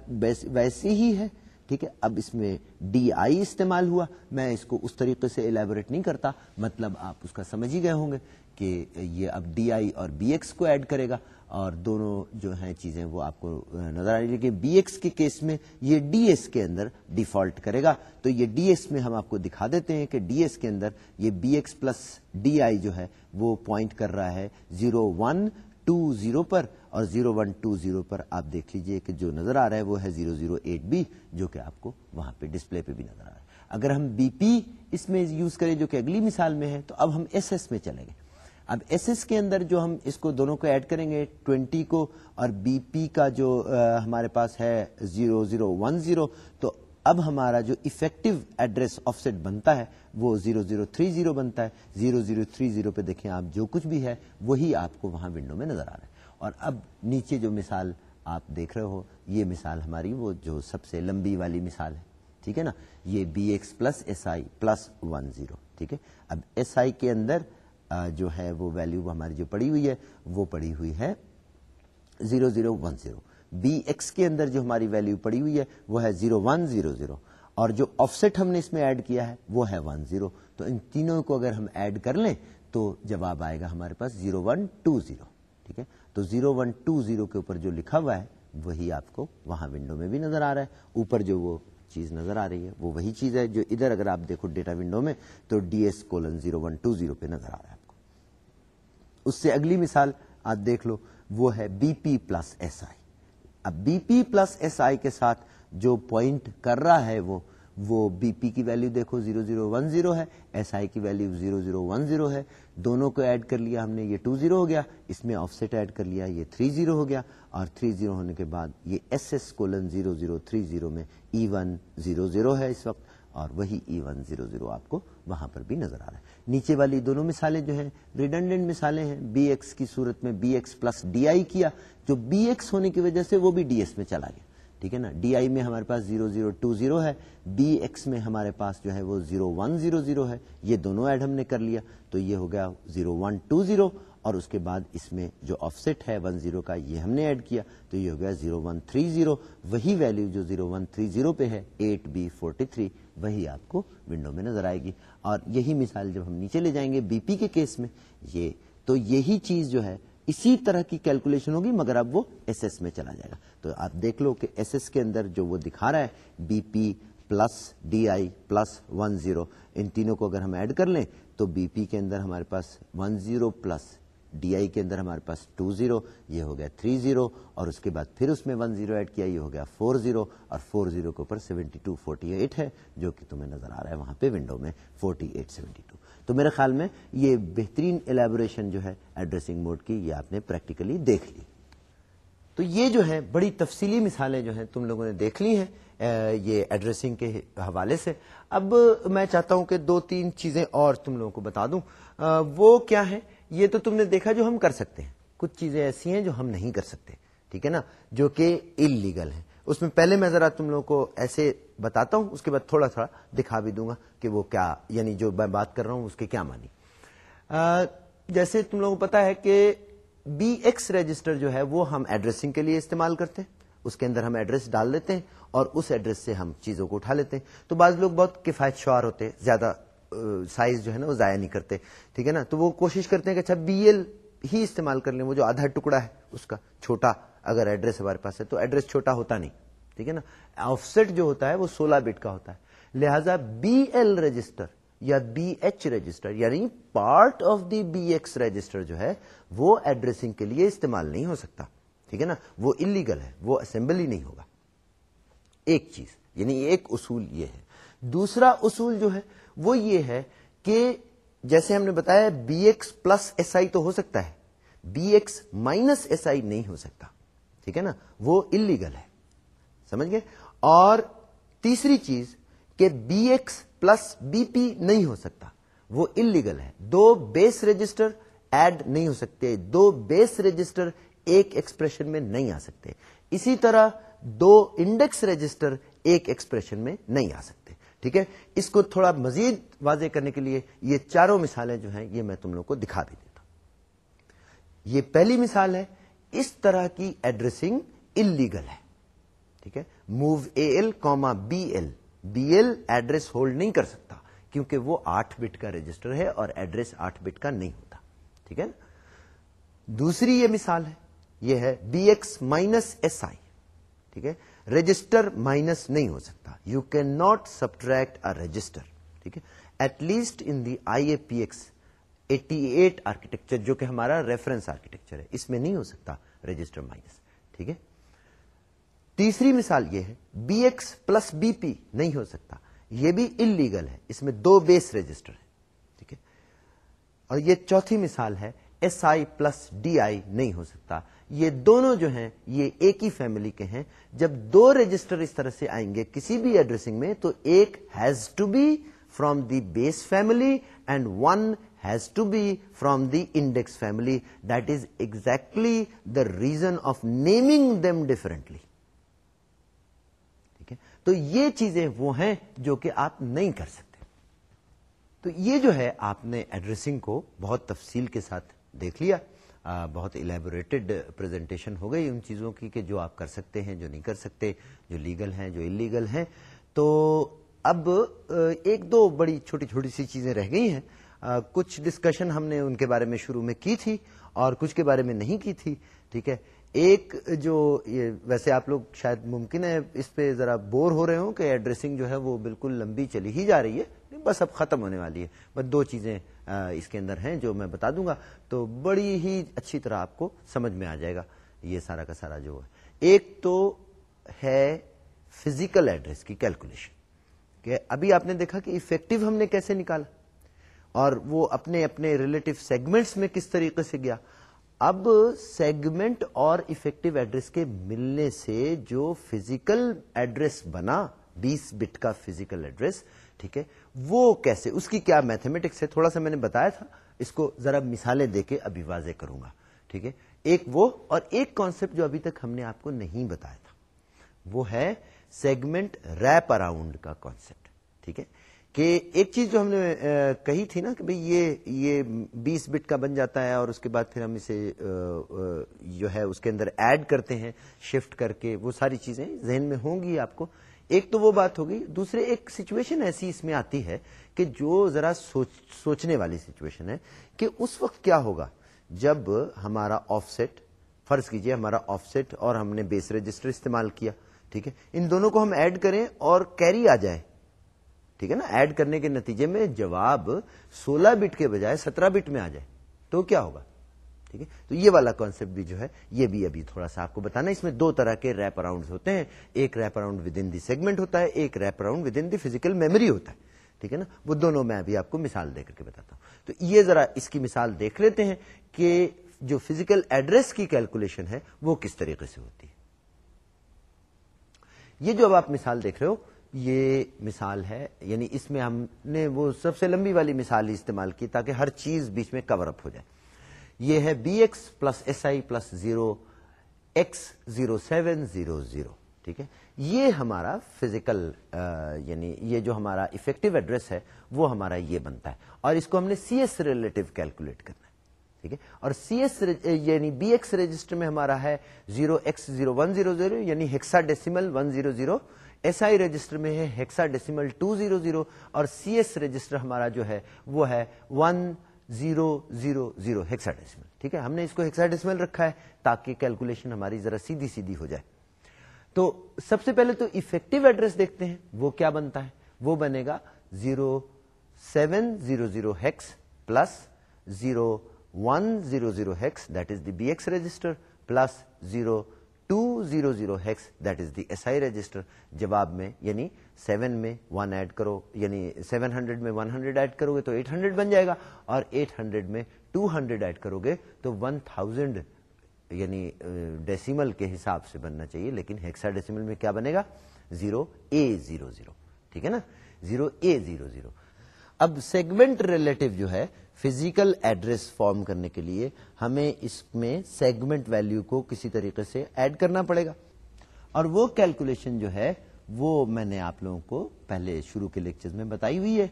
ویسی ہی ہے۔ ٹھیک ہے، اب اس میں ڈی آئی استعمال ہوا، میں اس کو اس طریقے سے الیبوریٹ نہیں کرتا مطلب آپ اس کا سمجھ ہی گئے ہوں گے کہ یہ اب ڈی آئی اور بی ایکس کو ایڈ کرے گا، اور دونوں جو ہیں چیزیں وہ آپ کو نظر آ رہی لیکن بی ایکس کے کیس میں یہ ڈی ایس کے اندر ڈیفالٹ کرے گا۔ تو یہ ڈی ایس میں ہم آپ کو دکھا دیتے ہیں کہ ڈی ایس کے اندر یہ B X plus D I جو ہے وہ پوائنٹ کر رہا ہے زیرو ون ٹو زیرو پر اور زیرو ون ٹو زیرو پر آپ دیکھ لیجیے کہ جو نظر آ رہا ہے وہ ہے زیرو زیرو ایٹ بی جو کہ آپ کو وہاں پہ ڈسپلے پہ بھی نظر آ رہا ہے۔ اگر ہم بی پی اس میں یوز کریں جو کہ اگلی مثال میں ہے، تو اب ہم ایس ایس میں چلیں گے۔ اب ایس ایس کے اندر جو ہم اس کو دونوں کو ایڈ کریں گے ٹوینٹی کو اور بی پی کا جو ہمارے پاس ہے زیرو زیرو ون زیرو تو اب ہمارا جو افیکٹو ایڈریس آف سیٹ بنتا ہے، وہ زیرو زیرو تھری زیرو بنتا ہے. زیرو زیرو تھری زیرو پہ دیکھیں آپ جو کچھ بھی ہے، وہی آپ کو وہاں ونڈو میں نظر آ رہا ہے. اور اب نیچے جو مثال آپ دیکھ رہے ہو، یہ مثال ہماری وہ جو سب سے لمبی والی مثال ہے. ٹھیک ہے نا؟ یہ B X plus S I plus one zero ٹھیک ہے؟ اب ایس آئی کے اندر جو ہے وہ ویلو ہماری جو پڑی ہوئی ہے، وہ پڑی ہوئی ہے zero zero one zero B X کے اندر جو ہماری ویلو پڑی ہوئی ہے، وہ ہے زیرو ون زیرو زیرو اور جو آف سیٹ ہم نے اس میں ایڈ کیا ہے، وہ ہے ون زیرو تو ان تینوں کو اگر ہم ایڈ کر لیں، تو جواب آئے گا ہمارے پاس زیرو ون ٹو زیرو ٹھیک ہے؟ تو زیرو ون ٹو زیرو کے اوپر جو لکھا ہوا ہے، وہی آپ کو وہاں ونڈو میں بھی نظر آ رہا ہے۔ اوپر جو وہ چیز نظر آ رہی ہے، وہ وہی چیز ہے جو ادھر اگر آپ دیکھو ڈیٹا ونڈو میں، تو D S colon zero one two zero پہ نظر آ رہا ہے آپ کو۔ اس سے اگلی مثال آپ دیکھ لو، وہ ہے B P plus S I اب B P plus S I کے ساتھ جو پوائنٹ کر رہا ہے وہ وہ بی پی کی ویلو دیکھو، زیرو زیرو ون زیرو ہے، ایس آئی کی value zero zero one zero ہے، دونوں کو ایڈ کر لیا ہم نے، یہ ٹو زیرو ہو گیا، اس میں آف سیٹ ایڈ کر لیا، یہ تھری زیرو ہو گیا، اور تھری زیرو ہونے کے بعد یہ S S colon zero zero three zero میں ای ون زیرو زیرو ہے اس وقت، اور وہی ای ون زیرو زیرو آپ کو وہاں پر بھی نظر آ رہا ہے۔ نیچے والی دونوں مثالیں جو ہیں ریڈنڈنٹ مثالیں ہیں بی ایکس کی صورت میں B X plus D I کیا جو بی ایکس ہونے کی وجہ سے وہ بھی ڈی ایس میں چلا گیا۔ ٹھیک ہے نا؟ ڈی آئی میں ہمارے پاس زیرو زیرو ٹو زیرو ہے بی ایکس میں ہمارے پاس جو ہے وہ زیرو ون زیرو زیرو ہے۔ یہ دونوں ایڈ ہم نے کر لیا، تو یہ ہو گیا زیرو ون ٹو زیرو اور اس کے بعد اس میں جو آف سیٹ ہے ون زیرو کا، یہ ہم نے ایڈ کیا۔ تو یہ ہو گیا زیرو ون تھری زیرو وہی ویلو جو زیرو ون تھری زیرو پہ ہے ایٹ بی فورٹی تھری وہی آپ کو ونڈو میں نظر آئے گی۔ اور یہی مثال جب ہم نیچے لے جائیں گے بی پی کے کیس میں، یہ تو یہی چیز جو ہے اسی طرح کی کیلکولیشن ہوگی، مگر اب وہ ایس ایس میں چلا جائے گا۔ تو آپ دیکھ لو کہ ایس ایس کے اندر جو وہ دکھا رہا ہے B P plus D I plus one zero ان تینوں کو اگر ہم ایڈ کر لیں، تو بی پی کے اندر ہمارے پاس one zero plus D I کے اندر ہمارے پاس ٹو زیرو یہ ہو گیا تھری زیرو اور اس کے بعد پھر اس میں ون زیرو ایڈ کیا، یہ ہو گیا فور زیرو اور فور زیرو کے اوپر سیونٹی ٹو فورٹی ایٹ ہے، جو کہ تمہیں نظر آ رہا ہے وہاں پہ ونڈو میں فورٹی ایٹ سیونٹی ٹو تو میرے خیال میں یہ بہترین الیبوریشن جو ہے ایڈریسنگ موڈ کی یہ آپ نے پریکٹیکلی دیکھ لی۔ تو یہ جو ہے بڑی تفصیلی مثالیں جو ہیں تم لوگوں نے دیکھ لی ہیں یہ ایڈریسنگ کے حوالے سے۔ اب میں چاہتا ہوں کہ دو تین چیزیں اور تم لوگوں کو بتا دوں۔ وہ کیا ہے یہ تو تم نے دیکھا جو ہم کر سکتے ہیں۔ کچھ چیزیں ایسی ہیں جو ہم نہیں کر سکتے، ٹھیک ہے نا؟ جو کہ ان لیگل ہیں۔ اس میں پہلے میں ذرا تم لوگوں کو ایسے بتاتا ہوں، اس کے بعد تھوڑا تھوڑا دکھا بھی دوں گا کہ وہ کیا یعنی جو میں بات کر رہا ہوں، اس کے کیا مانی جیسے تم لوگوں کو پتا ہے کہ بی ایکس رجسٹر جو ہے، وہ ہم ایڈریسنگ کے لیے استعمال کرتے ہیں۔ اس کے اندر ہم ایڈریس ڈال دیتے ہیں اور اس ایڈریس سے ہم چیزوں کو اٹھا لیتے ہیں۔ تو بعض لوگ بہت کفایت شعار ہوتے ہیں، زیادہ سائز جو ہے نا، وہ ضائع نہیں کرتے۔ ٹھیک ہے نا؟ تو وہ کوشش کرتے ہیں کہ اچھا بی ایل ہی استعمال کر لیں، وہ جو آدھا ٹکڑا ہے، اس کا چھوٹا اگر ایڈریس ہمارے پاس ہے تو ایڈریس چھوٹا ہوتا نہیں، ٹھیک ہے نا؟ آف سیٹ جو ہوتا ہے وہ سولہ بٹ کا ہوتا ہے۔ لہذا بی ایل رجسٹر یا بی ایچ رجسٹر یعنی part of the B X register جو ہے، وہ ایڈریسنگ کے لیے استعمال نہیں ہو سکتا۔ ٹھیک ہے نا؟ وہ انلیگل ہے، وہ اسمبل ہی نہیں ہوگا۔ ایک چیز یعنی ایک اصول یہ ہے۔ دوسرا اصول جو ہے، وہ یہ ہے کہ جیسے ہم نے بتایا B X plus S I تو ہو سکتا ہے۔ B X minus S I نہیں ہو سکتا۔ ٹھیک ہے نا؟ وہ انلیگل ہے۔ سمجھ گئے؟ اور تیسری چیز کہ B X plus B P نہیں ہو سکتا۔ وہ انلیگل ہے۔ دو بیس رجسٹر ایڈ نہیں ہو سکتے۔ دو بیس رجسٹر ایک ایکسپریشن میں نہیں آ سکتے۔ اسی طرح دو انڈیکس رجسٹر ایک ایکسپریشن میں نہیں آ سکتے۔ ٹھیک ہے؟ اس کو تھوڑا مزید واضح کرنے کے لیے یہ چاروں مثالیں جو ہیں، یہ میں تم لوگ کو دکھا بھی دیتا ہوں۔ یہ پہلی مثال ہے اس طرح کی ایڈریسنگ انلیگل ہے۔ ٹھیک ہے؟ Move A L comma B L B L address hold نہیں کر سکتا کیونکہ وہ آٹھ بٹ کا رجسٹر ہے اور ایڈریس آٹھ بٹ کا نہیں ہوتا۔ ٹھیک ہے؟ دوسری یہ مثال ہے، یہ ہے B X minus S I ٹھیک ہے؟ رجسٹر مائنس نہیں ہو سکتا۔ You can not subtract a register ٹھیک ہے؟ At least in the I A P X eighty eight architecture جو کہ ہمارا ریفرنس آرکیٹیکچر ہے۔ اس میں نہیں ہو سکتا رجسٹر مائنس ٹھیک ہے؟ تیسری مثال یہ ہے B X plus B P نہیں ہو سکتا۔ یہ بھی انلیگل ہے۔ اس میں دو بیس رجسٹر ہے ٹھیک ہے؟ اور یہ چوتھی مثال ہے S I plus D I نہیں ہو سکتا۔ یہ دونوں جو ہیں، یہ ایک ہی فیملی کے ہیں۔ جب دو رجسٹر اس طرح سے آئیں گے کسی بھی ایڈریسنگ میں، تو ایک has to be from the base family and one has to be from the index family that is exactly the reason of naming them differently ٹھیک ہے تو یہ چیزیں وہ ہیں جو کہ آپ نہیں کر سکتے. تو یہ جو ہے آپ نے ایڈریسنگ کو بہت تفصیل کے ساتھ دیکھ لیا. بہت الیبوریٹڈ پریزنٹیشن ہو گئی ان چیزوں کی کہ جو آپ کر سکتے ہیں، جو نہیں کر سکتے، جو لیگل ہیں، جو انلیگل ہیں. تو اب ایک دو بڑی چھوٹی چھوٹی سی چیزیں رہ گئی ہیں. کچھ ڈسکشن ہم نے ان کے بارے میں شروع میں کی تھی اور کچھ کے بارے میں نہیں کی تھی، ٹھیک ہے؟ ایک جو ویسے آپ لوگ شاید ممکن ہے اس پہ ذرا بور ہو رہے ہوں کہ ایڈریسنگ جو ہے وہ بالکل لمبی چلی ہی جا رہی ہے بس اب ختم ہونے والی ہے۔ بس دو چیزیں اس کے اندر ہیں جو میں بتا دوں گا، تو بڑی ہی اچھی طرح آپ کو سمجھ میں آ جائے گا یہ سارا کا سارا جو ہے۔ ایک تو ہے فزیکل ایڈریس کی کیلکولیشن کہ ابھی آپ نے دیکھا کہ افیکٹو ہم نے کیسے نکالا۔ اور وہ اپنے اپنے ریلیٹو سیگمنٹس میں کس طریقے سے گیا؟ اب سیگمنٹ اور افیکٹو ایڈریس کے ملنے سے جو فزیکل ایڈریس بنا، بیس بٹ کا فزیکل ایڈریس ٹھیک ہے، وہ کیسے؟ اس کی کیا میتھمیٹکس ہے؟ تھوڑا سا میں نے بتایا تھا، اس کو ذرا مثالیں دے کے ابھی واضح کروں گا، ٹھیک ہے؟ ایک وہ اور ایک کانسپٹ جو ابھی تک ہم نے آپ کو نہیں بتایا تھا، وہ ہے سیگمنٹ ریپ اراؤنڈ کا کانسپٹ ٹھیک ہے؟ کہ ایک چیز جو ہم نے کہی تھی نا کہ بھئی یہ یہ بیس بٹ کا بن جاتا ہے اور اس کے بعد پھر ہم اسے جو ہے اس کے اندر ایڈ کرتے ہیں، شفٹ کر کے وہ ساری چیزیں ذہن میں ہوں گی آپ کو۔ ایک تو وہ بات ہوگی، دوسرے ایک سچویشن ایسی اس میں آتی ہے کہ جو ذرا سوچ، سوچنے والی سچویشن ہے کہ اس وقت کیا ہوگا۔ جب ہمارا آف سیٹ فرض کیجیے ہمارا آف سیٹ اور ہم نے بیس رجسٹر استعمال کیا، ٹھیک ہے؟ ان دونوں کو ہم ایڈ کریں اور کیری آ جائے ٹھیک ہے نا؟ ایڈ کرنے کے نتیجے میں جواب سولہ بٹ کے بجائے سترہ بٹ میں آ جائے۔ تو کیا ہوگا؟ ٹھیک ہے؟ تو یہ والا کانسیپٹ بھی جو ہے، یہ بھی ابھی تھوڑا سا آپ کو بتانا اس میں دو طرح کے ریپ اراؤنڈ ہوتے ہیں۔ ایک wrap around within the segment ہوتا ہے، ایک wrap around within the physical memory ہوتا ہے۔ ٹھیک ہے نا؟ وہ دونوں میں ابھی آپ کو مثال دے کر کے بتاتا ہوں۔ تو یہ ذرا اس کی مثال دیکھ لیتے ہیں کہ جو فزیکل ایڈریس کی کیلکولیشن ہے، وہ کس طریقے سے ہوتی ہے؟ یہ جو اب آپ مثال دیکھ رہے ہو یہ مثال ہے یعنی اس میں ہم نے وہ سب سے لمبی والی مثال استعمال کی تاکہ ہر چیز بیچ میں کور اپ ہو جائے۔ یہ ہے B X plus S I plus zero X zero seven zero zero ٹھیک ہے؟ یہ ہمارا فزیکل یعنی یہ جو ہمارا افیکٹو ایڈریس ہے، وہ ہمارا یہ بنتا ہے۔ اور اس کو ہم نے سی ایس ریلیٹو کیلکولیٹ کرنا ہے، ٹھیک ہے؟ اور سی ایس یعنی بی ایکس رجسٹر میں ہمارا ہے zero X zero one zero zero یعنی hexadecimal one zero zero S I register میں ہے hexadecimal two zero zero اور سی ایس رجسٹر ہمارا جو ہے، وہ ہے one zero zero zero hexadecimal ٹھیک ہے، ہم نے اس کو ہیکسا ڈیسیمل رکھا ہے تاکہ کیلکولیشن ہماری ذرا سیدھی سیدھی ہو جائے۔ تو سب سے پہلے تو افیکٹو ایڈریس دیکھتے ہیں، وہ کیا بنتا ہے؟ وہ بنے گا zero seven zero zero hex plus zero one zero zero hex, that is the B X register, plus zero two zero zero hex that is the S I register جواب میں یعنی سیون میں ون ایڈ کرو یعنی seven hundred میں one hundred add کرو گے تو ایٹ ہنڈریڈ بن جائے گا، اور ایٹ ہنڈریڈ میں ٹو ہنڈریڈ ایڈ کرو گے تو ون تھاؤزینڈ یعنی ڈیسیمل کے حساب سے بننا چاہیے، لیکن ہیکسا ڈیسیمل میں کیا بنے گا؟ زیرو اے زیرو زیرو ٹھیک ہے نا؟ زیرو اے زیرو زیرو اب سیگمنٹ ریلیٹو جو ہے فزیکل ایڈریس فارم کرنے کے لیے ہمیں اس میں سیگمنٹ ویلو کو کسی طریقے سے ایڈ کرنا پڑے گا۔ اور وہ کیلکولیشن جو ہے، وہ میں نے آپ لوگوں کو پہلے شروع کے لیکچر میں بتائی ہوئی ہے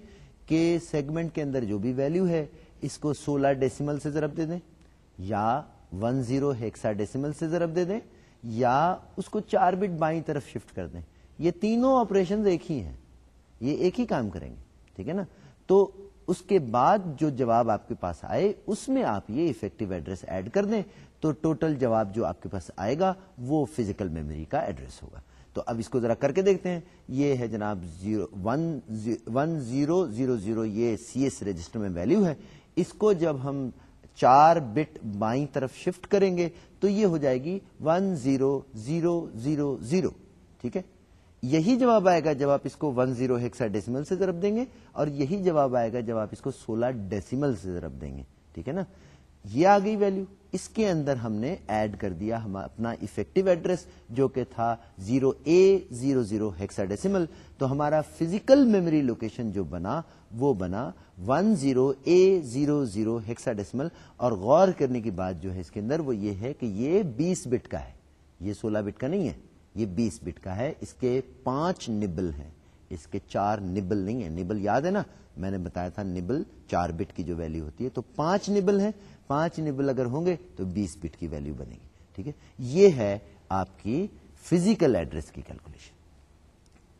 کہ سیگمنٹ کے اندر جو بھی ویلو ہے، اس کو سولہ ڈیسیمل سے ضرب دے دیں، یا ون زیرو ہیکسا ڈیسیمل سے ضرب دے دیں، یا اس کو چار بٹ بائیں طرف شفٹ کر دیں۔ یہ تینوں آپریشن ایک ہی ہیں۔ یہ ایک ہی کام کریں گے، ٹھیک ہے نا؟ تو اس کے بعد جو جواب آپ کے پاس آئے، اس میں آپ یہ افیکٹو ایڈریس ایڈ کر دیں، تو ٹوٹل جواب جو آپ کے پاس آئے گا، وہ فزیکل میموری کا ایڈریس ہوگا۔ تو اب اس کو ذرا کر کے دیکھتے ہیں۔ یہ ہے جناب zero, one zero zero zero, یہ سی ایس رجسٹر میں ویلو ہے۔ اس کو جب ہم چار بٹ بائیں طرف شفٹ کریں گے، تو یہ ہو جائے گی one zero zero zero zero. ٹھیک ہے؟ یہی جواب آئے گا جب آپ اس کو ون زیرو ہیکسا ڈیسیمل سے ضرب دیں گے اور یہی جواب آئے گا جب آپ اس کو سولہ ڈیسیمل سے ضرب دیں گے، ٹھیک ہے نا؟ یہ آ گئی ویلو اس کے اندر ہم نے ایڈ کر دیا ہم اپنا افیکٹو ایڈریس جو کہ تھا zero A zero zero hexadecimal. تو ہمارا فزیکل میموری لوکیشن جو بنا، وہ بنا one zero A zero zero hexadecimal. اور غور کرنے کی بات جو ہے اس کے اندر وہ یہ ہے کہ یہ بیس بٹ کا ہے۔ یہ سولہ بٹ کا نہیں ہے۔ یہ بیس بٹ کا ہے، اس کے پانچ نبل ہیں۔ اس کے چار نبل نہیں ہے نبل یاد ہے نا؟ میں نے بتایا تھا نبل چار بٹ کی جو ویلو ہوتی ہے، تو پانچ نبل ہیں۔ پانچ نبل اگر ہوں گے تو بیس بٹ کی ویلو بنے گی۔ ٹھیک ہے؟ یہ ہے آپ کی فزیکل ایڈریس کی کیلکولیشن۔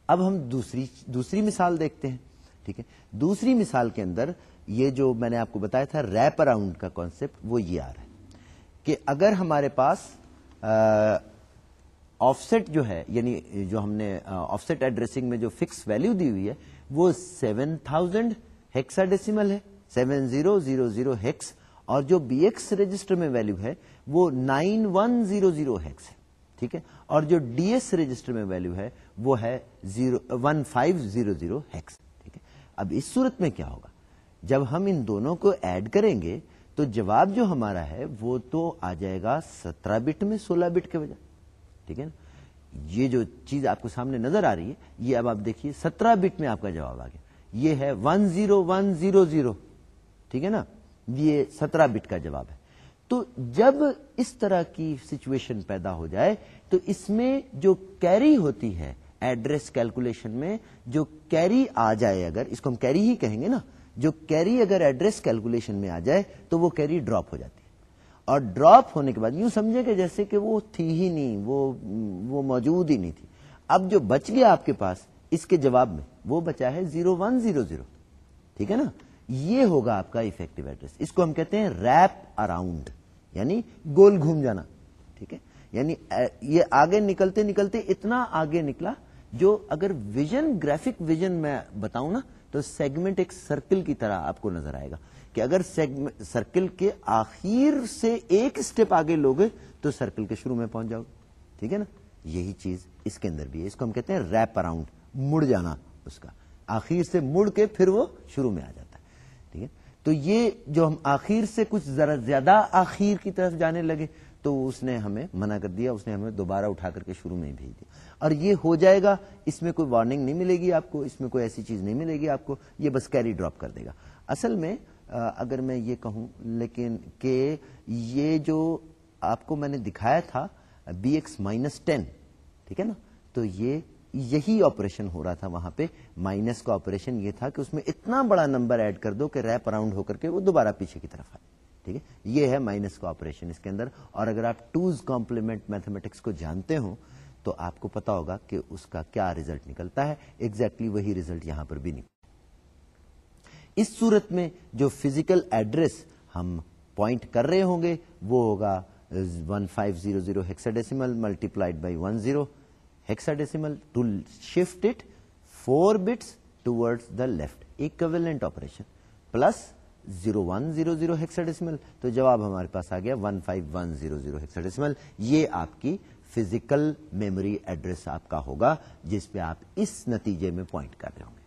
اب ہم دوسری دوسری مثال دیکھتے ہیں۔ ٹھیک ہے؟ دوسری مثال کے اندر یہ جو میں نے آپ کو بتایا تھا ریپ اراؤنڈ کا کانسیپٹ وہ یہ آ رہا ہے کہ اگر ہمارے پاس آف سیٹ جو ہے یعنی جو ہم نے آف سیٹ ایڈریسنگ میں جو فکس ویلو دی ہوئی ہے، وہ سیون تھاؤزینڈ ہیکسا ڈیسیمل ہے seven zero zero zero hex اور جو بی ایکس رجسٹر میں ویلو ہے، وہ nine one zero zero hex ہے، ٹھیک ہے؟ اور جو ڈی ایس رجسٹر میں ویلو ہے، وہ ہے zero one five zero zero hex ٹھیک ہے؟ اب اس صورت میں کیا ہوگا؟ جب ہم ان دونوں کو ایڈ کریں گے، تو جواب جو ہمارا ہے، وہ تو آ جائے گا سترہ بٹ میں سولہ بٹ کے بجائے ٹھیک ہے نا؟ یہ جو چیز آپ کو سامنے نظر آ رہی ہے، یہ اب آپ دیکھیے، سترہ بٹ میں آپ کا جواب آ گیا۔ یہ ہے one zero one zero zero ٹھیک ہے نا؟ یہ سترہ بٹ کا جواب ہے۔ تو جب اس طرح کی سچویشن پیدا ہو جائے، تو اس میں جو کیری ہوتی ہے ایڈریس کیلکولیشن میں جو کیری آ جائے اگر، اس کو ہم کیری ہی کہیں گے نا، جو کیری اگر ایڈریس کیلکولیشن میں آ جائے، تو وہ کیری ڈراپ ہو جاتی اور ڈراپ ہونے کے بعد یوں سمجھے کہ جیسے کہ وہ تھی ہی نہیں، وہ وہ موجود ہی نہیں تھی۔ اب جو بچ گیا آپ کے پاس، اس کے جواب میں وہ بچا ہے زیرو ون زیرو زیرو۔ ٹھیک ہے نا؟ یہ ہوگا آپ کا افیکٹو ایڈریس اس کو ہم کہتے ہیں ریپ اراؤنڈ یعنی گول گھوم جانا۔ ٹھیک ہے؟ یعنی یہ آگے نکلتے نکلتے اتنا آگے نکلا جو اگر ویژن گرافک ویژن میں بتاؤں نا، تو سیگمنٹ ایک سرکل کی طرح آپ کو نظر آئے گا۔ کہ اگر سرکل کے آخر سے ایک اسٹیپ آگے لوگے تو سرکل کے شروع میں پہنچ جاؤ۔ ٹھیک ہے نا؟ یہی چیز اس کے اندر بھی ہے۔ اس کو ہم کہتے ہیں ریپ اراؤنڈ مڑ جانا اس کا۔ آخر سے مڑ کے پھر وہ شروع میں آ جاتا ٹھیک ہے؟ تو یہ جو ہم آخر سے کچھ ذرا زیادہ آخر کی طرف جانے لگے، تو اس نے ہمیں منع کر دیا، اس نے ہمیں دوبارہ اٹھا کر کے شروع میں ہی بھیج دیا۔ اور یہ ہو جائے گا، اس میں کوئی وارننگ نہیں ملے گی آپ کو، اس میں کوئی ایسی چیز نہیں ملے گی آپ کو، یہ بس کیری ڈراپ کر دے گا۔ اصل میں اگر میں یہ کہوں، لیکن کہ یہ جو آپ کو میں نے دکھایا تھا بی ایکس مائنس ٹین ٹھیک ہے نا؟ تو یہ یہی آپریشن ہو رہا تھا وہاں پہ۔ مائنس کا آپریشن یہ تھا کہ اس میں اتنا بڑا نمبر ایڈ کر دو کہ ریپ اراؤنڈ ہو کر کے وہ دوبارہ پیچھے کی طرف آئے، ٹھیک ہے؟ یہ ہے مائنس کا آپریشن اس کے اندر۔ اور اگر آپ ٹوز کمپلیمنٹ میتھمیٹکس کو جانتے ہوں، تو آپ کو پتا ہوگا کہ اس کا کیا ریزلٹ نکلتا ہے۔ ایگزیکٹلی exactly وہی ریزلٹ یہاں پر بھی نکلتا اس صورت میں جو فزیکل ایڈریس ہم پوائنٹ کر رہے ہوں گے، وہ ہوگا one five zero zero hexadecimal multiplied by one zero hexadecimal to shift it 4 bits towards the left. Equivalent operation. Plus 0100 hexadecimal. تو جواب ہمارے پاس آ گیا 15100 hexadecimal. یہ آپ کی فزیکل میموری ایڈریس آپ کا ہوگا، جس پہ آپ اس نتیجے میں پوائنٹ کر رہے ہوں گے۔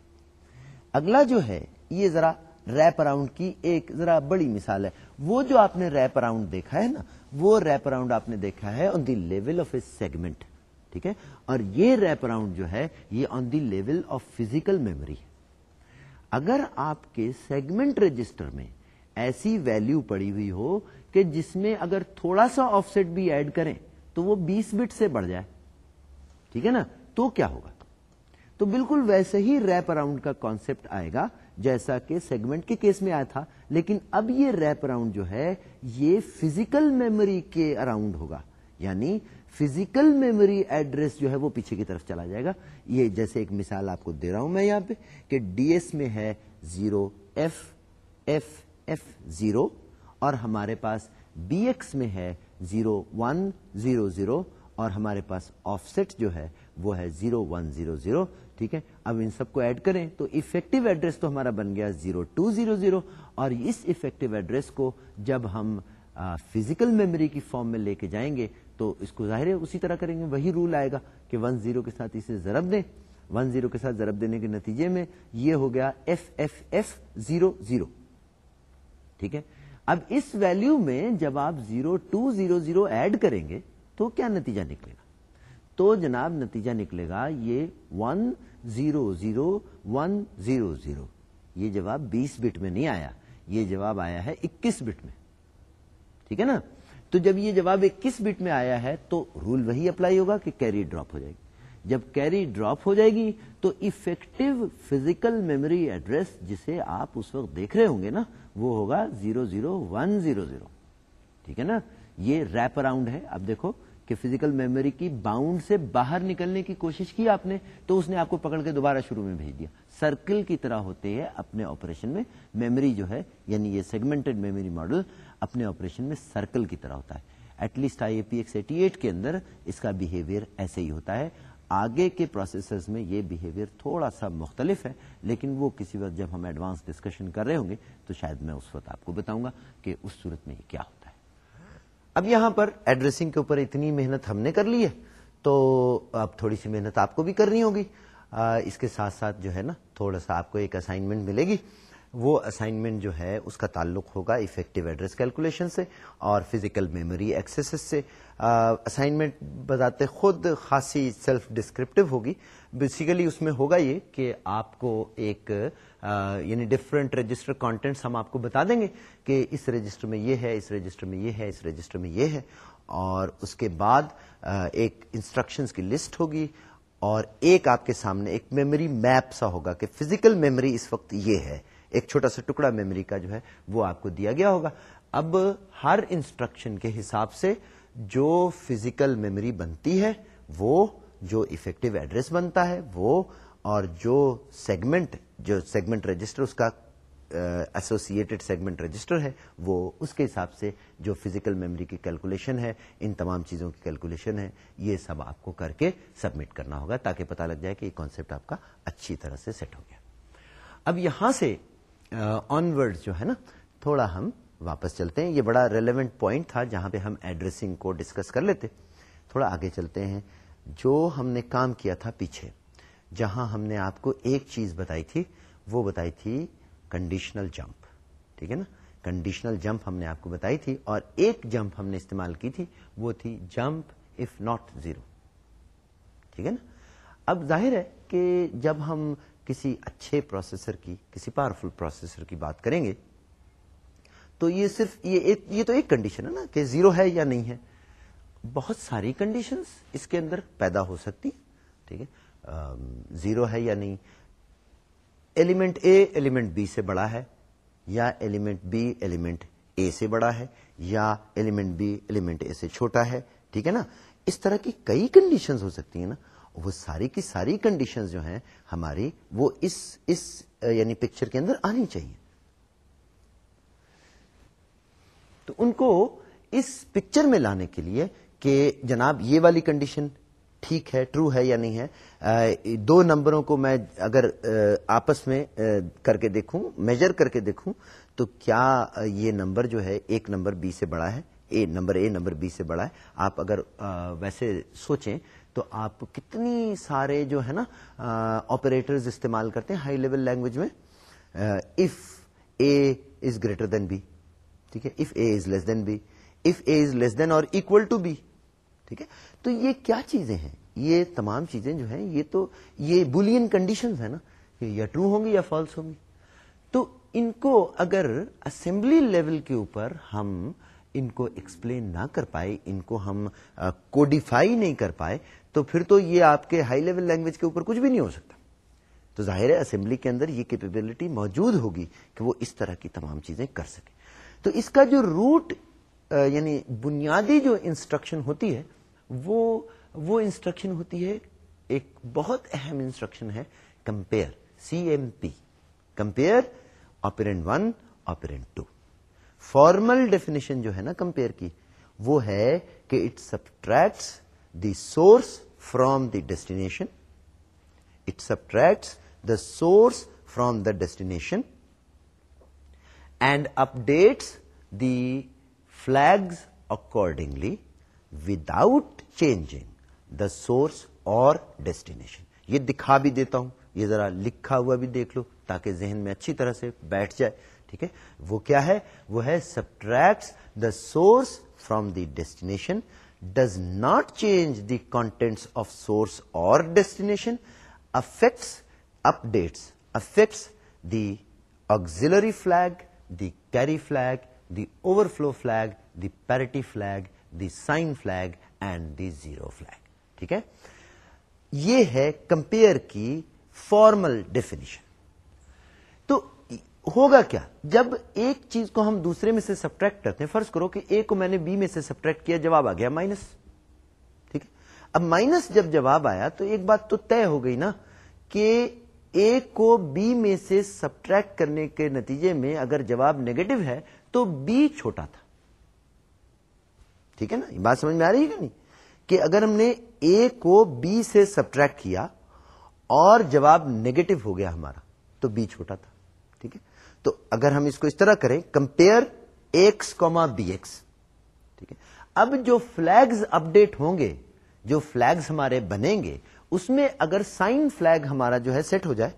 اگلا جو ہے، یہ ذرا ریپ اراؤنڈ کی ایک ذرا بڑی مثال ہے۔ وہ جو آپ نے ریپ اراؤنڈ دیکھا ہے نا، وہ ریپ اراؤنڈ آپ نے دیکھا ہے on the level of a segment ٹھیک ہے؟ اور یہ ریپ اراؤنڈ جو ہے، یہ on the level of physical memory اگر آپ کے سیگمنٹ رجسٹر میں ایسی ویلو پڑی ہوئی ہو کہ جس میں اگر تھوڑا سا آف سیٹ بھی ایڈ کریں تو وہ بیس بٹ سے بڑھ جائے۔ ٹھیک ہے نا؟ تو کیا ہوگا؟ تو بالکل ویسے ہی ریپ اراؤنڈ کا کانسیپٹ آئے گا، جیسا کہ سیگمنٹ کے کیس میں آیا تھا۔ لیکن اب یہ ریپ اراؤنڈ جو ہے، یہ فزیکل میموری کے اراؤنڈ ہوگا۔ یعنی فزیکل میموری ایڈریس جو ہے وہ پیچھے کی طرف چلا جائے گا۔ یہ جیسے ایک مثال آپ کو دے رہا ہوں میں یہاں پہ کہ ڈی ایس میں ہے zero F F F zero. اور ہمارے پاس بی ایکس میں ہے زیرو ون زیرو زیرو۔ اور ہمارے پاس آف سیٹ جو ہے وہ ہے زیرو ون زیرو زیرو۔ ٹھیک ہے؟ اب ان سب کو ایڈ کریں تو افیکٹو ایڈریس تو ہمارا بن گیا زیرو ٹو زیرو زیرو اور اس افیکٹو ایڈریس کو جب ہم فزیکل میموری کی فارم میں لے کے جائیں گے تو اس کو ظاہر ہے اسی طرح کریں گے، وہی رول آئے گا کہ ون زیرو کے ساتھ اسے ضرب دیں۔ ون زیرو کے ساتھ ضرب دینے کے نتیجے میں یہ ہو گیا F F F zero zero ٹھیک ہے؟ اب اس ویلو میں جب آپ zero two zero zero add کریں گے تو کیا نتیجہ نکلے گا؟ تو جناب نتیجہ نکلے گا یہ one zero zero one zero zero. یہ جواب بیس بٹ میں نہیں آیا، یہ جواب آیا ہے اکیس بٹ میں۔ ٹھیک ہے نا؟ تو جب یہ جواب اکیس بٹ میں آیا ہے تو رول وہی اپلائی ہوگا کہ کیری ڈراپ ہو جائے گی۔ جب کیری ڈراپ ہو جائے گی تو افیکٹو فزیکل میموری ایڈریس جسے آپ اس وقت دیکھ رہے ہوں گے نا، وہ ہوگا zero zero one zero zero. ٹھیک ہے نا؟ یہ ریپ اراؤنڈ ہے۔ اب دیکھو کہ فزیکل میموری کی باؤنڈ سے باہر نکلنے کی کوشش کی آپ نے، تو اس نے آپ کو پکڑ کے دوبارہ شروع میں بھیج دیا۔ سرکل کی طرح ہوتے ہیں اپنے آپریشن میں۔ میموری جو ہے یعنی یہ سیگمنٹڈ میموری ماڈل اپنے آپریشن میں سرکل کی طرح ہوتا ہے۔ At least I P X eighty eight کے اندر اس کا بہیویئر ایسے ہی ہوتا ہے۔ آگے کے پروسیسرز میں یہ بہیویئر تھوڑا سا مختلف ہے، لیکن وہ کسی وقت جب ہم ایڈوانس ڈسکشن کر رہے ہوں گے، تو شاید میں اس وقت آپ کو بتاؤں گا کہ اس صورت میں یہ کیا ہوتا ہے اب یہاں پر ایڈریسنگ کے اوپر اتنی محنت ہم نے کر لی ہے، تو اب تھوڑی سی محنت آپ کو بھی کرنی ہوگی۔ اس کے ساتھ ساتھ جو ہے نا، تھوڑا سا آپ کو ایک اسائنمنٹ ملے گی۔ وہ اسائنمنٹ جو ہے اس کا تعلق ہوگا افیکٹو ایڈریس کیلکولیشن سے اور فزیکل میموری ایکسیس سے۔ اسائنمنٹ بتاتے خود خاصی سیلف ڈسکرپٹیو ہوگی۔ بیسیکلی اس میں ہوگا یہ کہ آپ کو ایک یعنی ڈفرینٹ رجسٹر کانٹینٹس ہم آپ کو بتا دیں گے کہ اس رجسٹر میں یہ ہے، اس رجسٹر میں یہ ہے، اس رجسٹر میں یہ ہے۔ اور اس کے بعد ایک انسٹرکشنز کی لسٹ ہوگی اور ایک آپ کے سامنے ایک میموری میپ سا ہوگا کہ فزیکل میموری اس وقت یہ ہے۔ ایک چھوٹا سا ٹکڑا میموری کا جو ہے وہ آپ کو دیا گیا ہوگا۔ اب ہر انسٹرکشن کے حساب سے جو فزیکل میموری بنتی ہے، وہ جو افیکٹو ایڈریس بنتا ہے، وہ اور جو سیگمنٹ جو سیگمنٹ رجسٹر، اس کا ایسوسیٹڈ سیگمنٹ رجسٹر ہے، وہ اس کے حساب سے جو فزیکل میموری کی کیلکولیشن ہے، ان تمام چیزوں کی کیلکولیشن ہے، یہ سب آپ کو کر کے سبمٹ کرنا ہوگا تاکہ پتا لگ جائے کہ یہ کانسیپٹ آپ کا اچھی طرح سے سیٹ ہو گیا۔ اب یہاں سے آن ورڈ جو ہے نا، تھوڑا ہم واپس چلتے ہیں۔ یہ بڑا ریلیونٹ پوائنٹ تھا جہاں پہ ہم ایڈریسنگ کو ڈسکس کر لیتے۔ تھوڑا آگے چلتے ہیں۔ جو ہم نے کام کیا تھا پیچھے، جہاں ہم نے آپ کو ایک چیز بتائی تھی، وہ بتائی تھی کنڈیشنل جمپ ٹھیک ہے نا؟ کنڈیشنل جمپ ہم نے آپ کو بتائی تھی اور ایک جمپ ہم نے استعمال کی تھی، وہ تھی جمپ اف ناٹ زیرو ٹھیک ہے نا؟ اب ظاہر ہے کہ جب ہم کسی اچھے پروسیسر کی، کسی پاورفل پروسیسر کی بات کریں گے، تو یہ صرف یہ یہ تو ایک کنڈیشن ہے نا کہ زیرو ہے یا نہیں ہے۔ بہت ساری کنڈیشنز اس کے اندر پیدا ہو سکتی، ٹھیک ہے؟ زیرو ہے یا نہیں۔ ایلیمنٹ اے ایلیمنٹ بی سے بڑا ہے، یا ایلیمنٹ بی ایلیمنٹ اے سے بڑا ہے، یا ایلیمنٹ بی ایلیمنٹ اے سے چھوٹا ہے، ٹھیک ہے نا؟ اس طرح کی کئی کنڈیشنز ہو سکتی ہیں نا۔ وہ ساری کی ساری کنڈیشنز جو ہیں ہماری وہ اس اس یعنی پکچر کے اندر آنی چاہیے۔ تو ان کو اس پکچر میں لانے کے لیے کہ جناب یہ والی کنڈیشن ٹھیک ہے ٹرو ہے یا نہیں ہے دو نمبروں کو میں اگر آپس میں کر کے دیکھوں میجر کر کے دیکھوں، تو کیا یہ نمبر جو ہے ایک نمبر بی سے بڑا ہے؟ A, number A, number B سے بڑا ہے۔ آپ اگر ویسے سوچیں تو آپ کتنی سارے جو ہے نا آپریٹرز استعمال کرتے ہیں ہائی لیول لینگویج میں؟ If A is greater than B ٹھیک ہے؟ If A is less than B if A is less than اور اکول ٹو بی ٹھیک ہے؟ تو یہ کیا چیزیں ہیں؟ یہ تمام چیزیں جو ہیں، یہ تو، یہ بولین کنڈیشن ہے نا یا ٹرو ہوں گی یا فالس ہوں گی۔ تو ان کو اگر اسمبلی لیول کے اوپر ہم ان کو ایکسپلین نہ کر پائے، ان کو ہم کوڈیفائی نہیں کر پائے تو پھر تو یہ آپ کے ہائی لیول لینگویج کے اوپر کچھ بھی نہیں ہو سکتا۔ تو ظاہر ہے اسمبلی کے اندر یہ کیپیبلٹی موجود ہوگی کہ وہ اس طرح کی تمام چیزیں کر سکے۔ تو اس کا جو روٹ یعنی بنیادی جو انسٹرکشن ہوتی ہے، وہ وہ انسٹرکشن ہوتی ہے، ایک بہت اہم انسٹرکشن ہے compare C M P compare operand one operand two formal definition جو ہے نا کمپیئر کی، وہ ہے کہ it subtracts the source from the destination it subtracts the source from the destination and updates the flags accordingly without changing the source اور destination یہ دکھا بھی دیتا ہوں، یہ ذرا لکھا ہوا بھی دیکھ لو تاکہ ذہن میں اچھی طرح سے بیٹھ جائے، ٹھیک ہے؟ وہ کیا ہے؟ وہ ہے subtracts the source from the destination does not change the contents of source اور destination affects updates affects the auxiliary flag the carry flag the overflow flag the parity flag the sign flag and the zero flag ٹھیک ہے؟ یہ ہے compare کی formal definition تو ہوگا کیا؟ جب ایک چیز کو ہم دوسرے میں سے سبٹریکٹ کرتے ہیں، فرض کرو کہ اے کو میں نے بی میں سے سبٹریکٹ کیا، جواب آ گیا مائنس ٹھیک ہے؟ اب مائنس جب جواب آیا تو ایک بات تو طے ہو گئی نا کہ اے کو بی میں سے سبٹریکٹ کرنے کے نتیجے میں اگر جواب نیگیٹو ہے تو بی چھوٹا تھا۔ ٹھیک ہے نا؟ یہ بات سمجھ میں آ رہی ہے کہ نہیں؟ کہ اگر ہم نے اے کو بی سے سبٹریکٹ کیا اور جواب نیگیٹو ہو گیا ہمارا، تو بی چھوٹا تھا۔ ٹھیک ہے؟ تو اگر ہم اس کو اس طرح کریں compare X comma B X ٹھیک ہے؟ اب جو فلگز اپڈیٹ ہوں گے، جو فلگز ہمارے بنیں گے، اس میں اگر سائن فلگ ہمارا جو ہے سیٹ ہو جائے،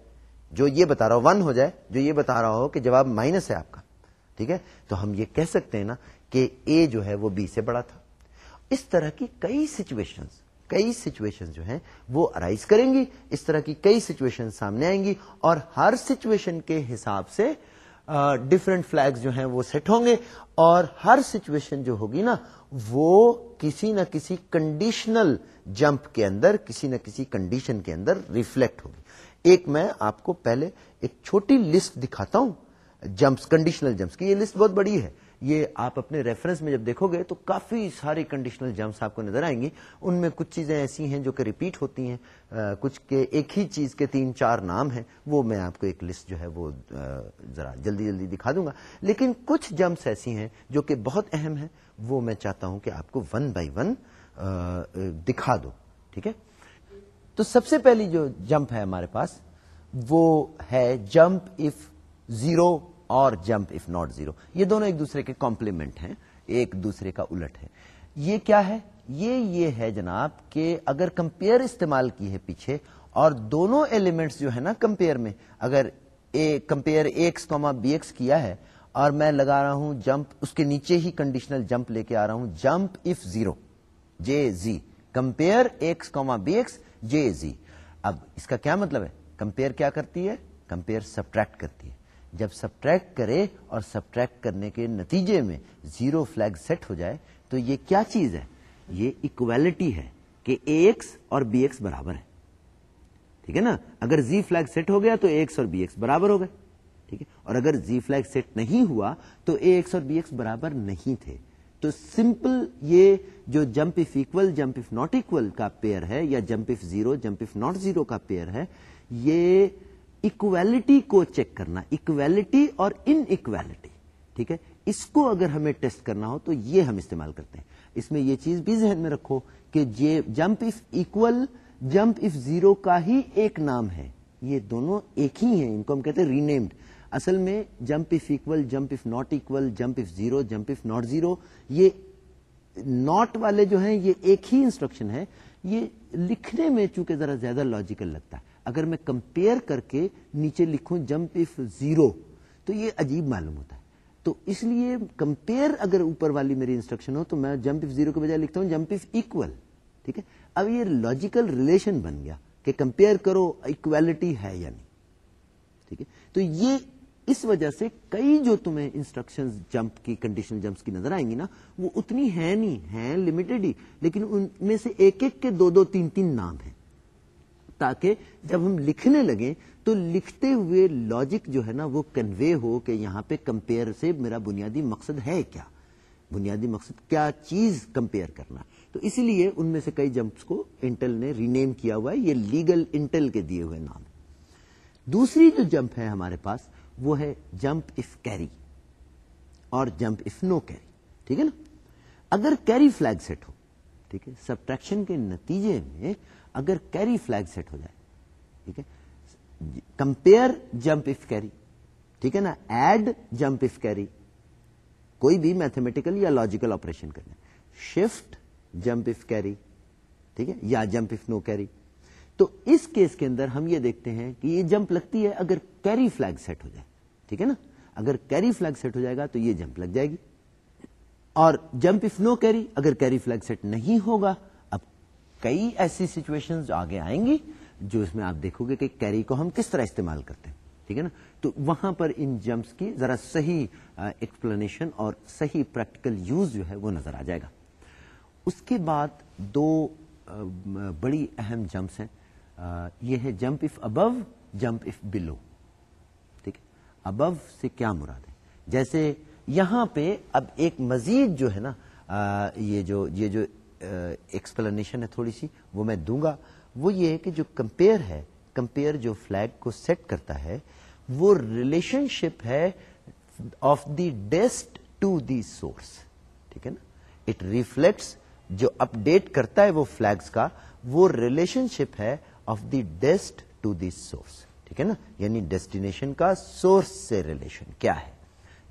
جو یہ بتا رہا ہو ون ہو جائے، جو یہ بتا رہا ہو کہ جواب مائنس ہے آپ کا، ٹھیک ہے؟ تو ہم یہ کہہ سکتے ہیں نا کہ اے جو ہے وہ بی سے بڑا تھا۔ اس طرح کی کئی سچویشنز کئی سچویشن جو ہیں، وہ ارائیز کریں گی، اس طرح کی کئی سچویشن سامنے آئیں گی اور ہر سچویشن کے حساب سے ڈفرینٹ فلیگز جو ہیں وہ سیٹ ہوں گے اور ہر سچویشن جو ہوگی نا، وہ کسی نہ کسی کنڈیشنل جمپ کے اندر، کسی نہ کسی کنڈیشن کے اندر ریفلیکٹ ہوگی۔ ایک میں آپ کو پہلے ایک چھوٹی لسٹ دکھاتا ہوں جمپس کنڈیشنل جمپس کی۔ یہ لسٹ بہت بڑی ہے۔ یہ آپ اپنے ریفرنس میں جب دیکھو گے تو کافی ساری کنڈیشنل جمپس آپ کو نظر آئیں گی۔ ان میں کچھ چیزیں ایسی ہیں جو کہ ریپیٹ ہوتی ہیں۔ کچھ کے ایک ہی چیز کے تین چار نام ہیں۔ وہ میں آپ کو ایک لسٹ جو ہے وہ ذرا جلدی جلدی دکھا دوں گا۔ لیکن کچھ جمپس ایسی ہیں جو کہ بہت اہم ہیں۔ وہ میں چاہتا ہوں کہ آپ کو ون بائی ون دکھا دو۔ ٹھیک ہے؟ تو سب سے پہلی جو جمپ ہے ہمارے پاس، وہ ہے جمپ اف زیرو اور جمپ اف ناٹ زیرو یہ دونوں ایک دوسرے کے کمپلیمنٹ ہیں، ایک دوسرے کا الٹ ہے یہ کیا ہے؟ یہ یہ ہے جناب کہ اگر کمپیئر استعمال کی ہے پیچھے، اور دونوں ایلیمنٹس جو ہے نا کمپیئر میں، اگر compare X comma B X کیا ہے، اور میں لگا رہا ہوں جمپ، اس کے نیچے ہی کنڈیشنل جمپ لے کے آ رہا ہوں، jump if zero J Z compare X comma B X J Z اب اس کا کیا مطلب ہے؟ کمپیئر کیا کرتی ہے؟ کمپیئر سبٹریکٹ کرتی ہے۔ جب سبٹریکٹ کرے اور سبٹریکٹ کرنے کے نتیجے میں زیرو فلیگ سیٹ ہو جائے، تو یہ کیا چیز ہے؟ یہ اکویلٹی ہے کہ اے ایکس اور بی ایکس برابر ہے ٹھیک ہے نا؟ اگر زی فلیگ سیٹ ہو گیا تو اے ایکس اور بی ایکس برابر ہو گئے۔ ٹھیک ہے؟ اور اگر زی فلیگ سیٹ نہیں ہوا تو اے ایکس اور بی ایکس برابر نہیں تھے۔ تو سمپل یہ جو jump if equal jump if not equal کا پیئر ہے یا jump if zero jump if not zero کا پیئر ہے، یہ اکویلٹی کو چیک کرنا اکویلٹی اور ان اکویلٹی ٹھیک ہے؟ اس کو اگر ہمیں ٹیسٹ کرنا ہو تو یہ ہم استعمال کرتے ہیں۔ اس میں یہ چیز بھی ذہن میں رکھو کہ jump if equal jump if zero کا ہی ایک نام ہے۔ یہ دونوں ایک ہی ہیں، ان کو ہم کہتے ہیں رینیمڈ اصل میں jump if equal jump if not equal jump if zero jump if not zero یہ ناٹ والے جو ہیں، یہ ایک ہی انسٹرکشن ہے۔ یہ لکھنے میں چونکہ ذرا زیادہ لاجیکل لگتا ہے۔ اگر میں کمپیئر کر کے نیچے لکھوں جمپ اف زیرو، تو یہ عجیب معلوم ہوتا ہے۔ تو اس لیے کمپیئر اگر اوپر والی میری انسٹرکشن ہو، تو میں جمپ اف زیرو کے بجائے لکھتا ہوں جمپ اف اکول ٹھیک ہے؟ اب یہ لاجیکل ریلیشن بن گیا کہ کمپیئر کرو اکویلٹی ہے یا نہیں، ٹھیک ہے؟ تو یہ اس وجہ سے کئی جو تمہیں انسٹرکشن جمپ کی کنڈیشن جمپس کی نظر آئیں گی نا، وہ اتنی ہے نہیں ہے لمیٹڈ ہی، لیکن ان میں سے ایک ایک کے دو دو تین تین نام ہیں۔ تاکہ جب ہم لکھنے لگیں تو لکھتے ہوئے لاجک جو ہے نا وہ کنوے ہو کہ یہاں پہ کمپیئر سے میرا بنیادی مقصد ہے کیا؟ بنیادی مقصد کیا چیز کمپیئر کرنا؟ تو اسی لیے ان میں سے کئی جمپس کو انٹل نے رینیم کیا ہوا ہے، یہ لیگل انٹل کے دیے ہوئے نام۔ دوسری جو جمپ ہے ہمارے پاس، وہ ہے جمپ اف کیری اور جمپ اف نو کیری ٹھیک ہے نا؟ اگر کیری فلگ سیٹ ہو، ٹھیک ہے سبٹریکشن کے نتیجے میں اگر کیری فلگ سیٹ ہو جائے، ٹھیک ہے؟ کمپیئر جمپ اف کیری ٹھیک ہے نا؟ ایڈ جمپ اف کیری کوئی بھی میتھمیٹیکل یا لاجیکل آپریشن کرنا شفٹ جمپ اف کیری ٹھیک ہے؟ یا جمپ اف نو کیری تو اس کیس کے اندر ہم یہ دیکھتے ہیں کہ یہ جمپ لگتی ہے اگر کیری فلگ سیٹ ہو جائے، ٹھیک ہے نا؟ اگر کیری فلگ سیٹ ہو جائے گا تو یہ جمپ لگ جائے گی۔ اور جمپ اف نو کیری اگر کیری فلگ سیٹ نہیں ہوگا کئی ایسی سچویشن آگے آئیں گی جو اس میں آپ دیکھو گے کہ کیری کو ہم کس طرح استعمال کرتے ہیں، ٹھیک ہے نا؟ تو وہاں پر ان جمپس کی ذرا صحیح ایکسپلینیشن اور صحیح پریکٹیکل یوز جو ہے وہ نظر آ جائے گا۔ اس کے بعد دو بڑی اہم جمپس ہیں۔ یہ ہے jump if above jump if below ٹھیک ہے؟ ابو سے کیا مراد ہے؟ جیسے یہاں پہ اب ایک مزید جو ہے نا یہ جو یہ جو ایکسپلینیشن ہے تھوڑی سی، وہ میں دوں گا۔ وہ یہ ہے کہ جو کمپیئر ہے کمپیئر جو فلیگ کو سیٹ کرتا ہے، وہ ریلیشن شپ ہے of the dest to the source ٹھیک ہے نا؟ اٹ ریفلیکٹس جو اپ ڈیٹ کرتا ہے وہ فلیگس کا، وہ ریلیشن شپ ہے of the dest to the source ٹھیک ہے نا؟ یعنی ڈیسٹینیشن کا سورس سے ریلیشن کیا ہے۔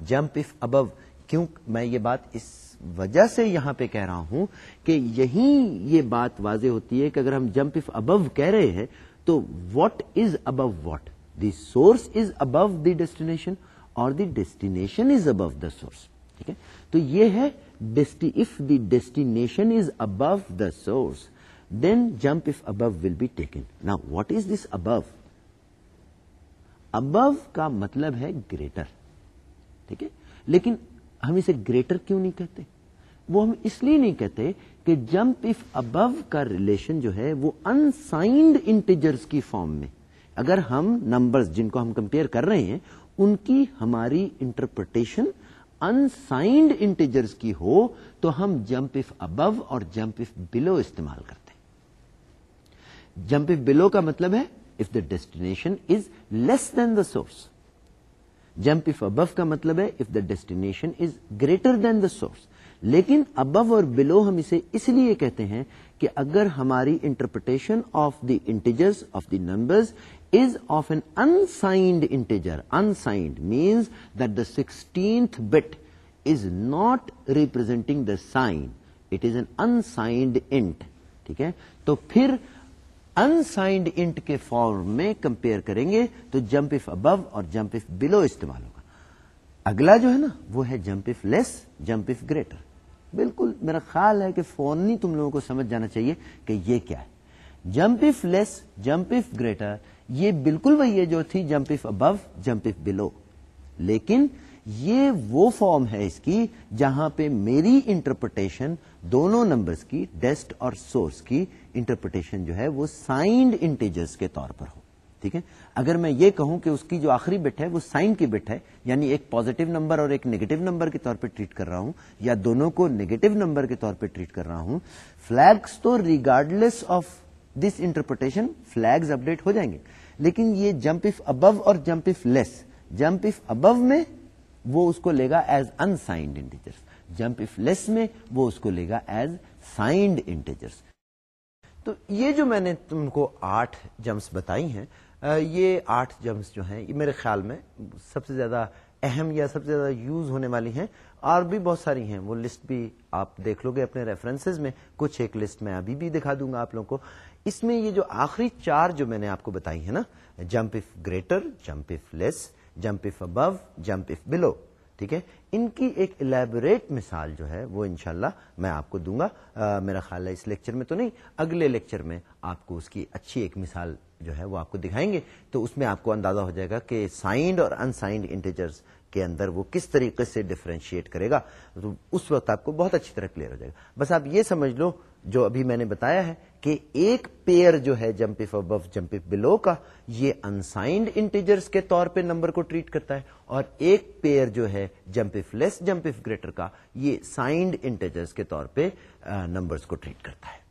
جمپ اف ابو کیوں میں یہ بات اس وجہ سے یہاں پہ کہہ رہا ہوں کہ یہی یہ بات واضح ہوتی ہے کہ اگر ہم جمپ اف ابو کہہ رہے ہیں، تو what is above what the source is above the destination اور the destination is above the source ٹھیک ہے؟ تو یہ ہے if the destination is above the source then jump if above will be taken نا what is this above above کا مطلب ہے گریٹر ٹھیک ہے؟ لیکن ہم اسے گریٹر کیوں نہیں کہتے؟ وہ ہم اس لیے نہیں کہتے کہ جمپ اف ابو کا ریلیشن جو ہے وہ انسائنڈ انٹیجرز کی فارم میں۔ اگر ہم نمبرز جن کو ہم کمپیئر کر رہے ہیں، ان کی ہماری انٹرپریٹیشن انسائنڈ انٹیجرز کی ہو، تو ہم جمپ اف ابو اور جمپ اف بلو استعمال کرتے جمپ اف بلو کا مطلب ہے if the destination is less than the source jump if above کا مطلب ہے if the destination is greater than the source لیکن ابو اور بلو ہم اسے اس لیے کہتے ہیں کہ اگر ہماری interpretation of the integers of the numbers is of an unsigned integer unsigned means that the sixteenth bit is not representing the sign it is an unsigned int ٹھیک ہے؟ تو پھر انسائنڈ انٹ کے فارم میں compare کریں گے تو jump if above اور جمپ اف بلو استعمال ہوگا۔ اگلا جو ہے نا، وہ ہے jump if less jump if greater بالکل، میرا خیال ہے کہ فون تم لوگوں کو سمجھ جانا چاہیے کہ یہ کیا ہے۔ Jump if less jump if greater یہ بالکل وہی ہے جو تھی jump if above jump if below لیکن یہ وہ فارم ہے اس کی جہاں پہ میری انٹرپریٹیشن دونوں نمبرز کی ڈیسٹ اور سورس کی انٹرپریٹیشن جو ہے وہ سائنڈ انٹیجرز کے طور پر ہو۔ ٹھیک ہے؟ اگر میں یہ کہوں کہ اس کی جو آخری بٹ ہے وہ سائن کی بٹ ہے یعنی ایک پازیٹو نمبر اور ایک نیگیٹو نمبر کے طور پہ ٹریٹ کر رہا ہوں، یا دونوں کو نیگیٹو نمبر کے طور پہ ٹریٹ کر رہا ہوں فلیگس تو regardless of this interpretation flags update ہو جائیں گے۔ لیکن یہ جمپ اف ابو اور jump if less jump if above میں وہ اس کو لے گا as unsigned integers jump if less میں وہ اس کو لے گا ایز سائنڈ انٹیجرس تو یہ جو میں نے تم کو آٹھ جمپس بتائی ہیں یہ آٹھ جمپس جو ہیں، یہ میرے خیال میں سب سے زیادہ اہم یا سب سے زیادہ یوز ہونے والی ہیں۔ اور بھی بہت ساری ہیں، وہ لسٹ بھی آپ دیکھ لو گے اپنے ریفرنسز میں۔ کچھ ایک لسٹ میں ابھی بھی دکھا دوں گا آپ لوگوں کو۔ اس میں یہ جو آخری چار جو میں نے آپ کو بتائی ہے نا jump if greater jump if less jump if above jump if below ٹھیک ہے؟ ان کی ایک الیبوریٹ مثال جو ہے وہ انشاءاللہ میں آپ کو دوں گا. میرا خیال ہے اس لیکچر میں تو نہیں، اگلے لیکچر میں آپ کو اس کی اچھی ایک مثال جو ہے وہ آپ کو دکھائیں گے. تو اس میں آپ کو اندازہ ہو جائے گا کہ سائنڈ اور انسائنڈ انٹیجرز کے اندر وہ کس طریقے سے ڈفرینشیٹ کرے گا. تو اس وقت آپ کو بہت اچھی طرح کلیئر ہو جائے گا. بس آپ یہ سمجھ لو جو ابھی میں نے بتایا ہے کہ ایک پیئر جو ہے jump if above jump if below کا، یہ انسائنڈ انٹیجرز کے طور پہ نمبر کو ٹریٹ کرتا ہے اور ایک پیئر جو ہے jump if less jump if greater کا، یہ سائنڈ انٹیجرز کے طور پہ نمبرز کو ٹریٹ کرتا ہے۔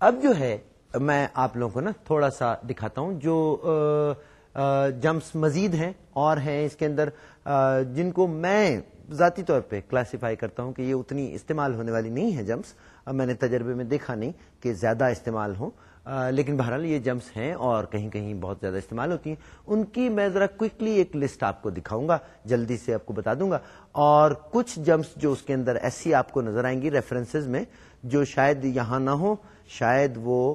اب جو ہے، میں آپ لوگوں کو نا تھوڑا سا دکھاتا ہوں جو جمپس مزید ہیں اور ہیں اس کے اندر جن کو میں ذاتی طور پہ کلاسیفائی کرتا ہوں کہ یہ اتنی استعمال ہونے والی نہیں ہے جمپس میں نے تجربے میں دیکھا نہیں کہ زیادہ استعمال ہوں۔ لیکن بہرحال یہ جمپس ہیں اور کہیں کہیں بہت زیادہ استعمال ہوتی ہیں۔ ان کی میں ذرا کوکلی ایک لسٹ آپ کو دکھاؤں گا، جلدی سے آپ کو بتا دوں گا۔ اور کچھ جمپس جو اس کے اندر ایسی آپ کو نظر آئیں گی ریفرنسز میں، جو شاید یہاں نہ ہو شاید وہ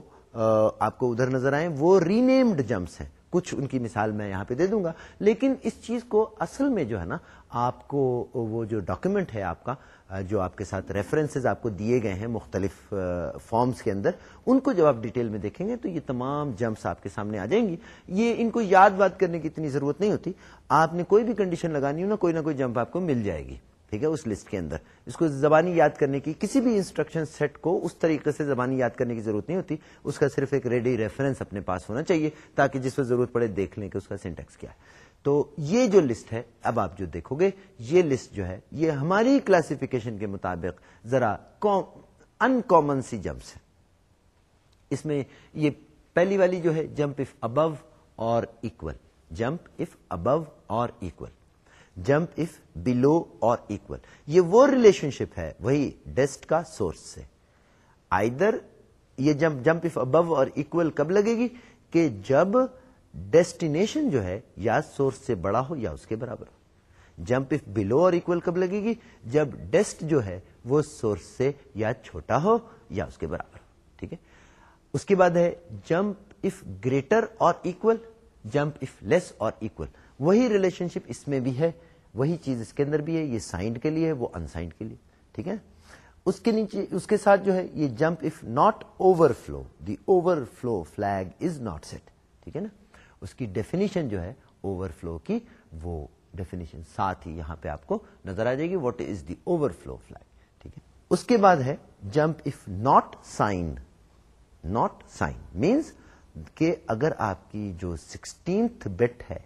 آپ کو ادھر نظر آئیں۔ وہ رینیمڈ جمپس ہیں۔ کچھ ان کی مثال میں یہاں پہ دے دوں گا۔ لیکن اس چیز کو اصل میں جو ہے نا، آپ کو وہ جو ڈاکومنٹ ہے آپ کا جو آپ کے ساتھ ریفرنسز آپ کو دیے گئے ہیں مختلف فارمز کے اندر، ان کو جب آپ ڈیٹیل میں دیکھیں گے تو یہ تمام جمپس آپ کے سامنے آ جائیں گی۔ یہ ان کو یاد بات کرنے کی اتنی ضرورت نہیں ہوتی۔ آپ نے کوئی بھی کنڈیشن لگانی ہو نا، کوئی نہ کوئی جمپ آپ کو مل جائے گی، ٹھیک ہے، اس لسٹ کے اندر۔ اس کو زبانی یاد کرنے کی، کسی بھی انسٹرکشن سیٹ کو اس طریقے سے زبانی یاد کرنے کی ضرورت نہیں ہوتی۔ اس کا صرف ایک ریڈی ریفرنس اپنے پاس ہونا چاہیے، تاکہ جس وقت ضرورت پڑے دیکھ لیں کہ اس کا سینٹیکس کیا ہے۔ تو یہ جو لسٹ ہے، اب آپ جو دیکھو گے، یہ لسٹ جو ہے، یہ ہماری کلاسیفیکیشن کے مطابق ذرا ان کامن سی جمپس ہے اس میں یہ پہلی والی جو ہے جمپ اف ابو اور اکول جمپ اف ابو اور اکول جمپ اف بلو اور اکول یہ وہ ریلیشن شپ ہے، وہی ڈیسٹ کا سورس سے آئدر یہ جمپ جمپ اف ابو اور اکول کب لگے گی کہ جب ڈیسٹینیشن جو ہے یا سورس سے بڑا ہو یا اس کے برابر ہو۔ جمپ اف بلو اور اکول کب لگے گی؟ جب ڈیسٹ جو ہے وہ سورس سے یا چھوٹا ہو یا اس کے برابر ہو۔ ٹھیک ہے؟ اس کے بعد ہے جمپ اف گریٹر اور اکول جمپ اف لیس اور اکول وہی ریلیشن شپ اس میں بھی ہے، وہی چیز اس کے اندر بھی ہے، یہ سائنڈ کے لیے وہ انسائنڈ کے لیے۔ ٹھیک ہے؟ اس کے نیچے، اس کے ساتھ جو ہے یہ jump if not overflow, the overflow flag is not set. ٹھیک ہے نا؟ اس کی ڈیفینیشن جو ہے اوور فلو کی، وہ ڈیفینیشن ساتھ ہی یہاں پہ آپ کو نظر آ جائے گی what is the overflow flag ٹھیک ہے؟ اس کے بعد ہے jump if not sign not sign means کہ اگر آپ کی جو سکسٹینتھ بٹ ہے،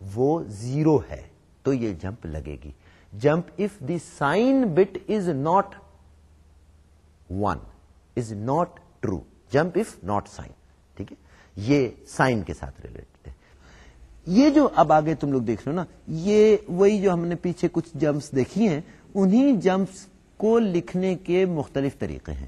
وہ زیرو ہے، تو یہ جمپ لگے گی. Jump if the sign bit is not one is not true jump if not sign ٹھیک ہے؟ یہ سائن کے ساتھ ریلیٹڈ ہے یہ جو اب آگے تم لوگ دیکھ رہے ہو نا، یہ وہی جو ہم نے پیچھے کچھ جمپس دیکھی ہیں، انہی جمپس کو لکھنے کے مختلف طریقے ہیں۔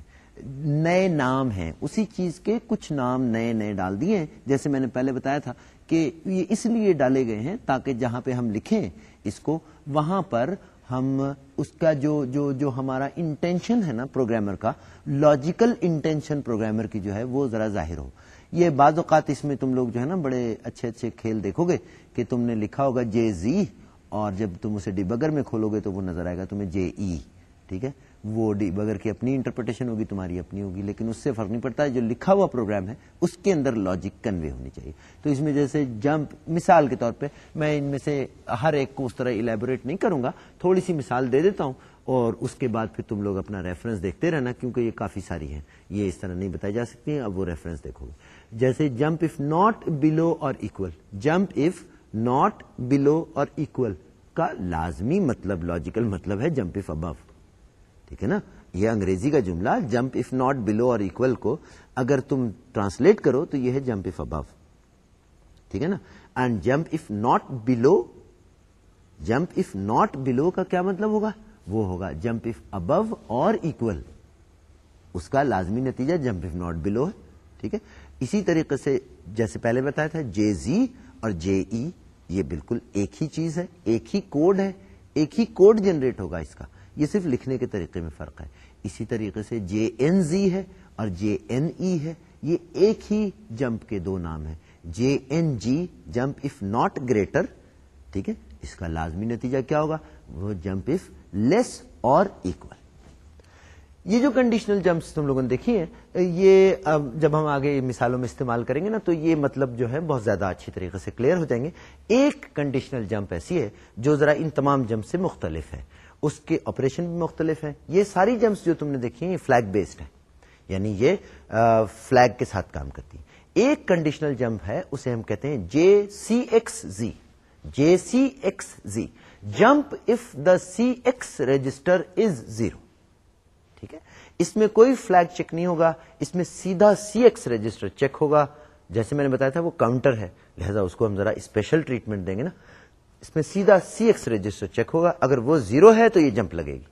نئے نام ہیں۔ اسی چیز کے کچھ نام نئے نئے ڈال دیے ہیں۔ جیسے میں نے پہلے بتایا تھا کہ یہ اس لیے ڈالے گئے ہیں تاکہ جہاں پہ ہم لکھیں اس کو، وہاں پر ہم اس کا جو جو جو ہمارا انٹینشن ہے نا پروگرامر کا لاجیکل انٹینشن پروگرامر کی جو ہے وہ ذرا ظاہر ہو۔ یہ بعض اوقات اس میں تم لوگ جو ہے نا بڑے اچھے اچھے کھیل دیکھو گے کہ تم نے لکھا ہوگا جے زی اور جب تم اسے ڈی بگر میں کھولو گے تو وہ نظر آئے گا تمہیں جے ای، ٹھیک ہے؟ وہ ڈی بگر کی اپنی انٹرپریٹیشن ہوگی، تمہاری اپنی ہوگی، لیکن اس سے فرق نہیں پڑتا ہے جو لکھا ہوا پروگرام ہے، اس کے اندر لاجک کنوے ہونی چاہیے۔ تو اس میں جیسے جمپ مثال کے طور پہ میں ان میں سے ہر ایک کو اس طرح الیبوریٹ نہیں کروں گا، تھوڑی سی مثال دے دیتا ہوں اور اس کے بعد پھر تم لوگ اپنا ریفرنس دیکھتے رہنا کیونکہ یہ کافی ساری ہیں۔ یہ اس طرح نہیں بتائی جا سکتی ہیں، اب وہ ریفرنس دیکھو گے۔ جیسے جمپ اف ناٹ بلو اور equal jump if not below اور اکول کا لازمی مطلب لاجیکل مطلب ہے جمپ اف ابو ٹھیک ہے نا؟ یہ انگریزی کا جملہ جمپ اف ناٹ بلو اور اکول کو اگر تم ٹرانسلیٹ کرو تو یہ ہے جمپ اف ابو ٹھیک ہے نا؟ And jump if not below jump if not below کا کیا مطلب ہوگا؟ وہ ہوگا جمپ اف ابو اور اکول اس کا لازمی نتیجہ جمپ اف ناٹ بلو ہے، ٹھیک ہے؟ اسی طریقے سے جیسے پہلے بتایا تھا، جے زی اور جے ای، یہ بالکل ایک ہی چیز ہے، ایک ہی کوڈ ہے، ایک ہی کوڈ جنریٹ ہوگا اس کا۔ یہ صرف لکھنے کے طریقے میں فرق ہے۔ اسی طریقے سے جے این زی ہے اور جے این ای ہے، یہ ایک ہی جمپ کے دو نام ہیں۔ J N G jump if not greater ٹھیک ہے، اس کا لازمی نتیجہ کیا ہوگا؟ وہ جمپ اف لیس اور اکول یہ جو کنڈیشنل جمپس تم لوگوں نے دیکھی ہیں، یہ جب ہم آگے مثالوں میں استعمال کریں گے نا، تو یہ مطلب جو ہے بہت زیادہ اچھی طریقے سے کلیئر ہو جائیں گے۔ ایک کنڈیشنل جمپ ایسی ہے جو ذرا ان تمام جمپ سے مختلف ہے۔ اس کے آپریشن بھی مختلف ہیں۔ یہ ساری جمپس جو تم نے دیکھی ہیں، یہ فلیگ بیسڈ ہے یعنی یہ فلیگ کے ساتھ کام کرتی ایک کنڈیشنل جمپ ہے، اسے ہم کہتے ہیں J C X Z J C X Z jump if the C X register is zero اس میں کوئی فلیگ چیک نہیں ہوگا، اس میں سیدھا سی ایکس رجسٹر چیک ہوگا۔ جیسے میں نے بتایا تھا، وہ کاؤنٹر ہے۔ لہذا اس کو ہم ذرا اسپیشل ٹریٹمنٹ دیں گے نا۔ اس میں سیدھا سی ایکس رجسٹر چیک ہوگا۔ اگر وہ زیرو ہے تو یہ جمپ لگے گی۔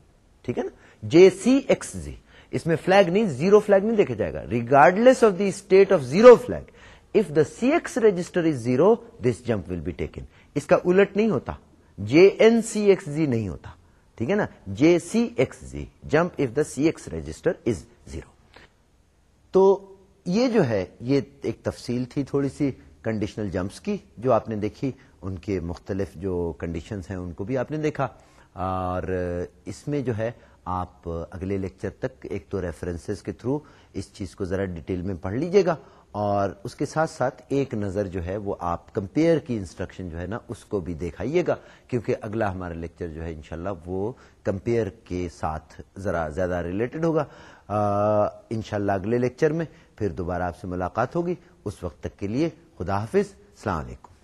ٹھیک ہے نا؟ جے سی ایکس زی اس میں فلیگ نہیں زیرو فلیگ نہیں دیکھا جائے گا۔ Regardless of the state of zero flag if the C X register is zero this jump will be taken اس کا الٹ نہیں ہوتا۔ جے این سی ایکس زی نہیں ہوتا۔ ٹھیک ہے نا؟ J C X Z, jump if the C X register is zero. تو یہ جو ہے، یہ ایک تفصیل تھی تھوڑی سی کنڈیشنل جمپس کی، جو آپ نے دیکھی۔ ان کے مختلف جو کنڈیشنز ہیں، ان کو بھی آپ نے دیکھا۔ اور اس میں جو ہے، آپ اگلے لیکچر تک ایک تو ریفرنسز کے تھرو اس چیز کو ذرا ڈیٹیل میں پڑھ لیجیے گا۔ اور اس کے ساتھ ساتھ ایک نظر جو ہے وہ آپ کمپیئر کی انسٹرکشن جو ہے نا اس کو بھی دیکھائیے گا، کیونکہ اگلا ہمارا لیکچر جو ہے انشاءاللہ وہ کمپیئر کے ساتھ ذرا زیادہ ریلیٹڈ ہوگا۔ انشاءاللہ اگلے لیکچر میں پھر دوبارہ آپ سے ملاقات ہوگی۔ اس وقت تک کے لیے خدا حافظ۔ السلام علیکم۔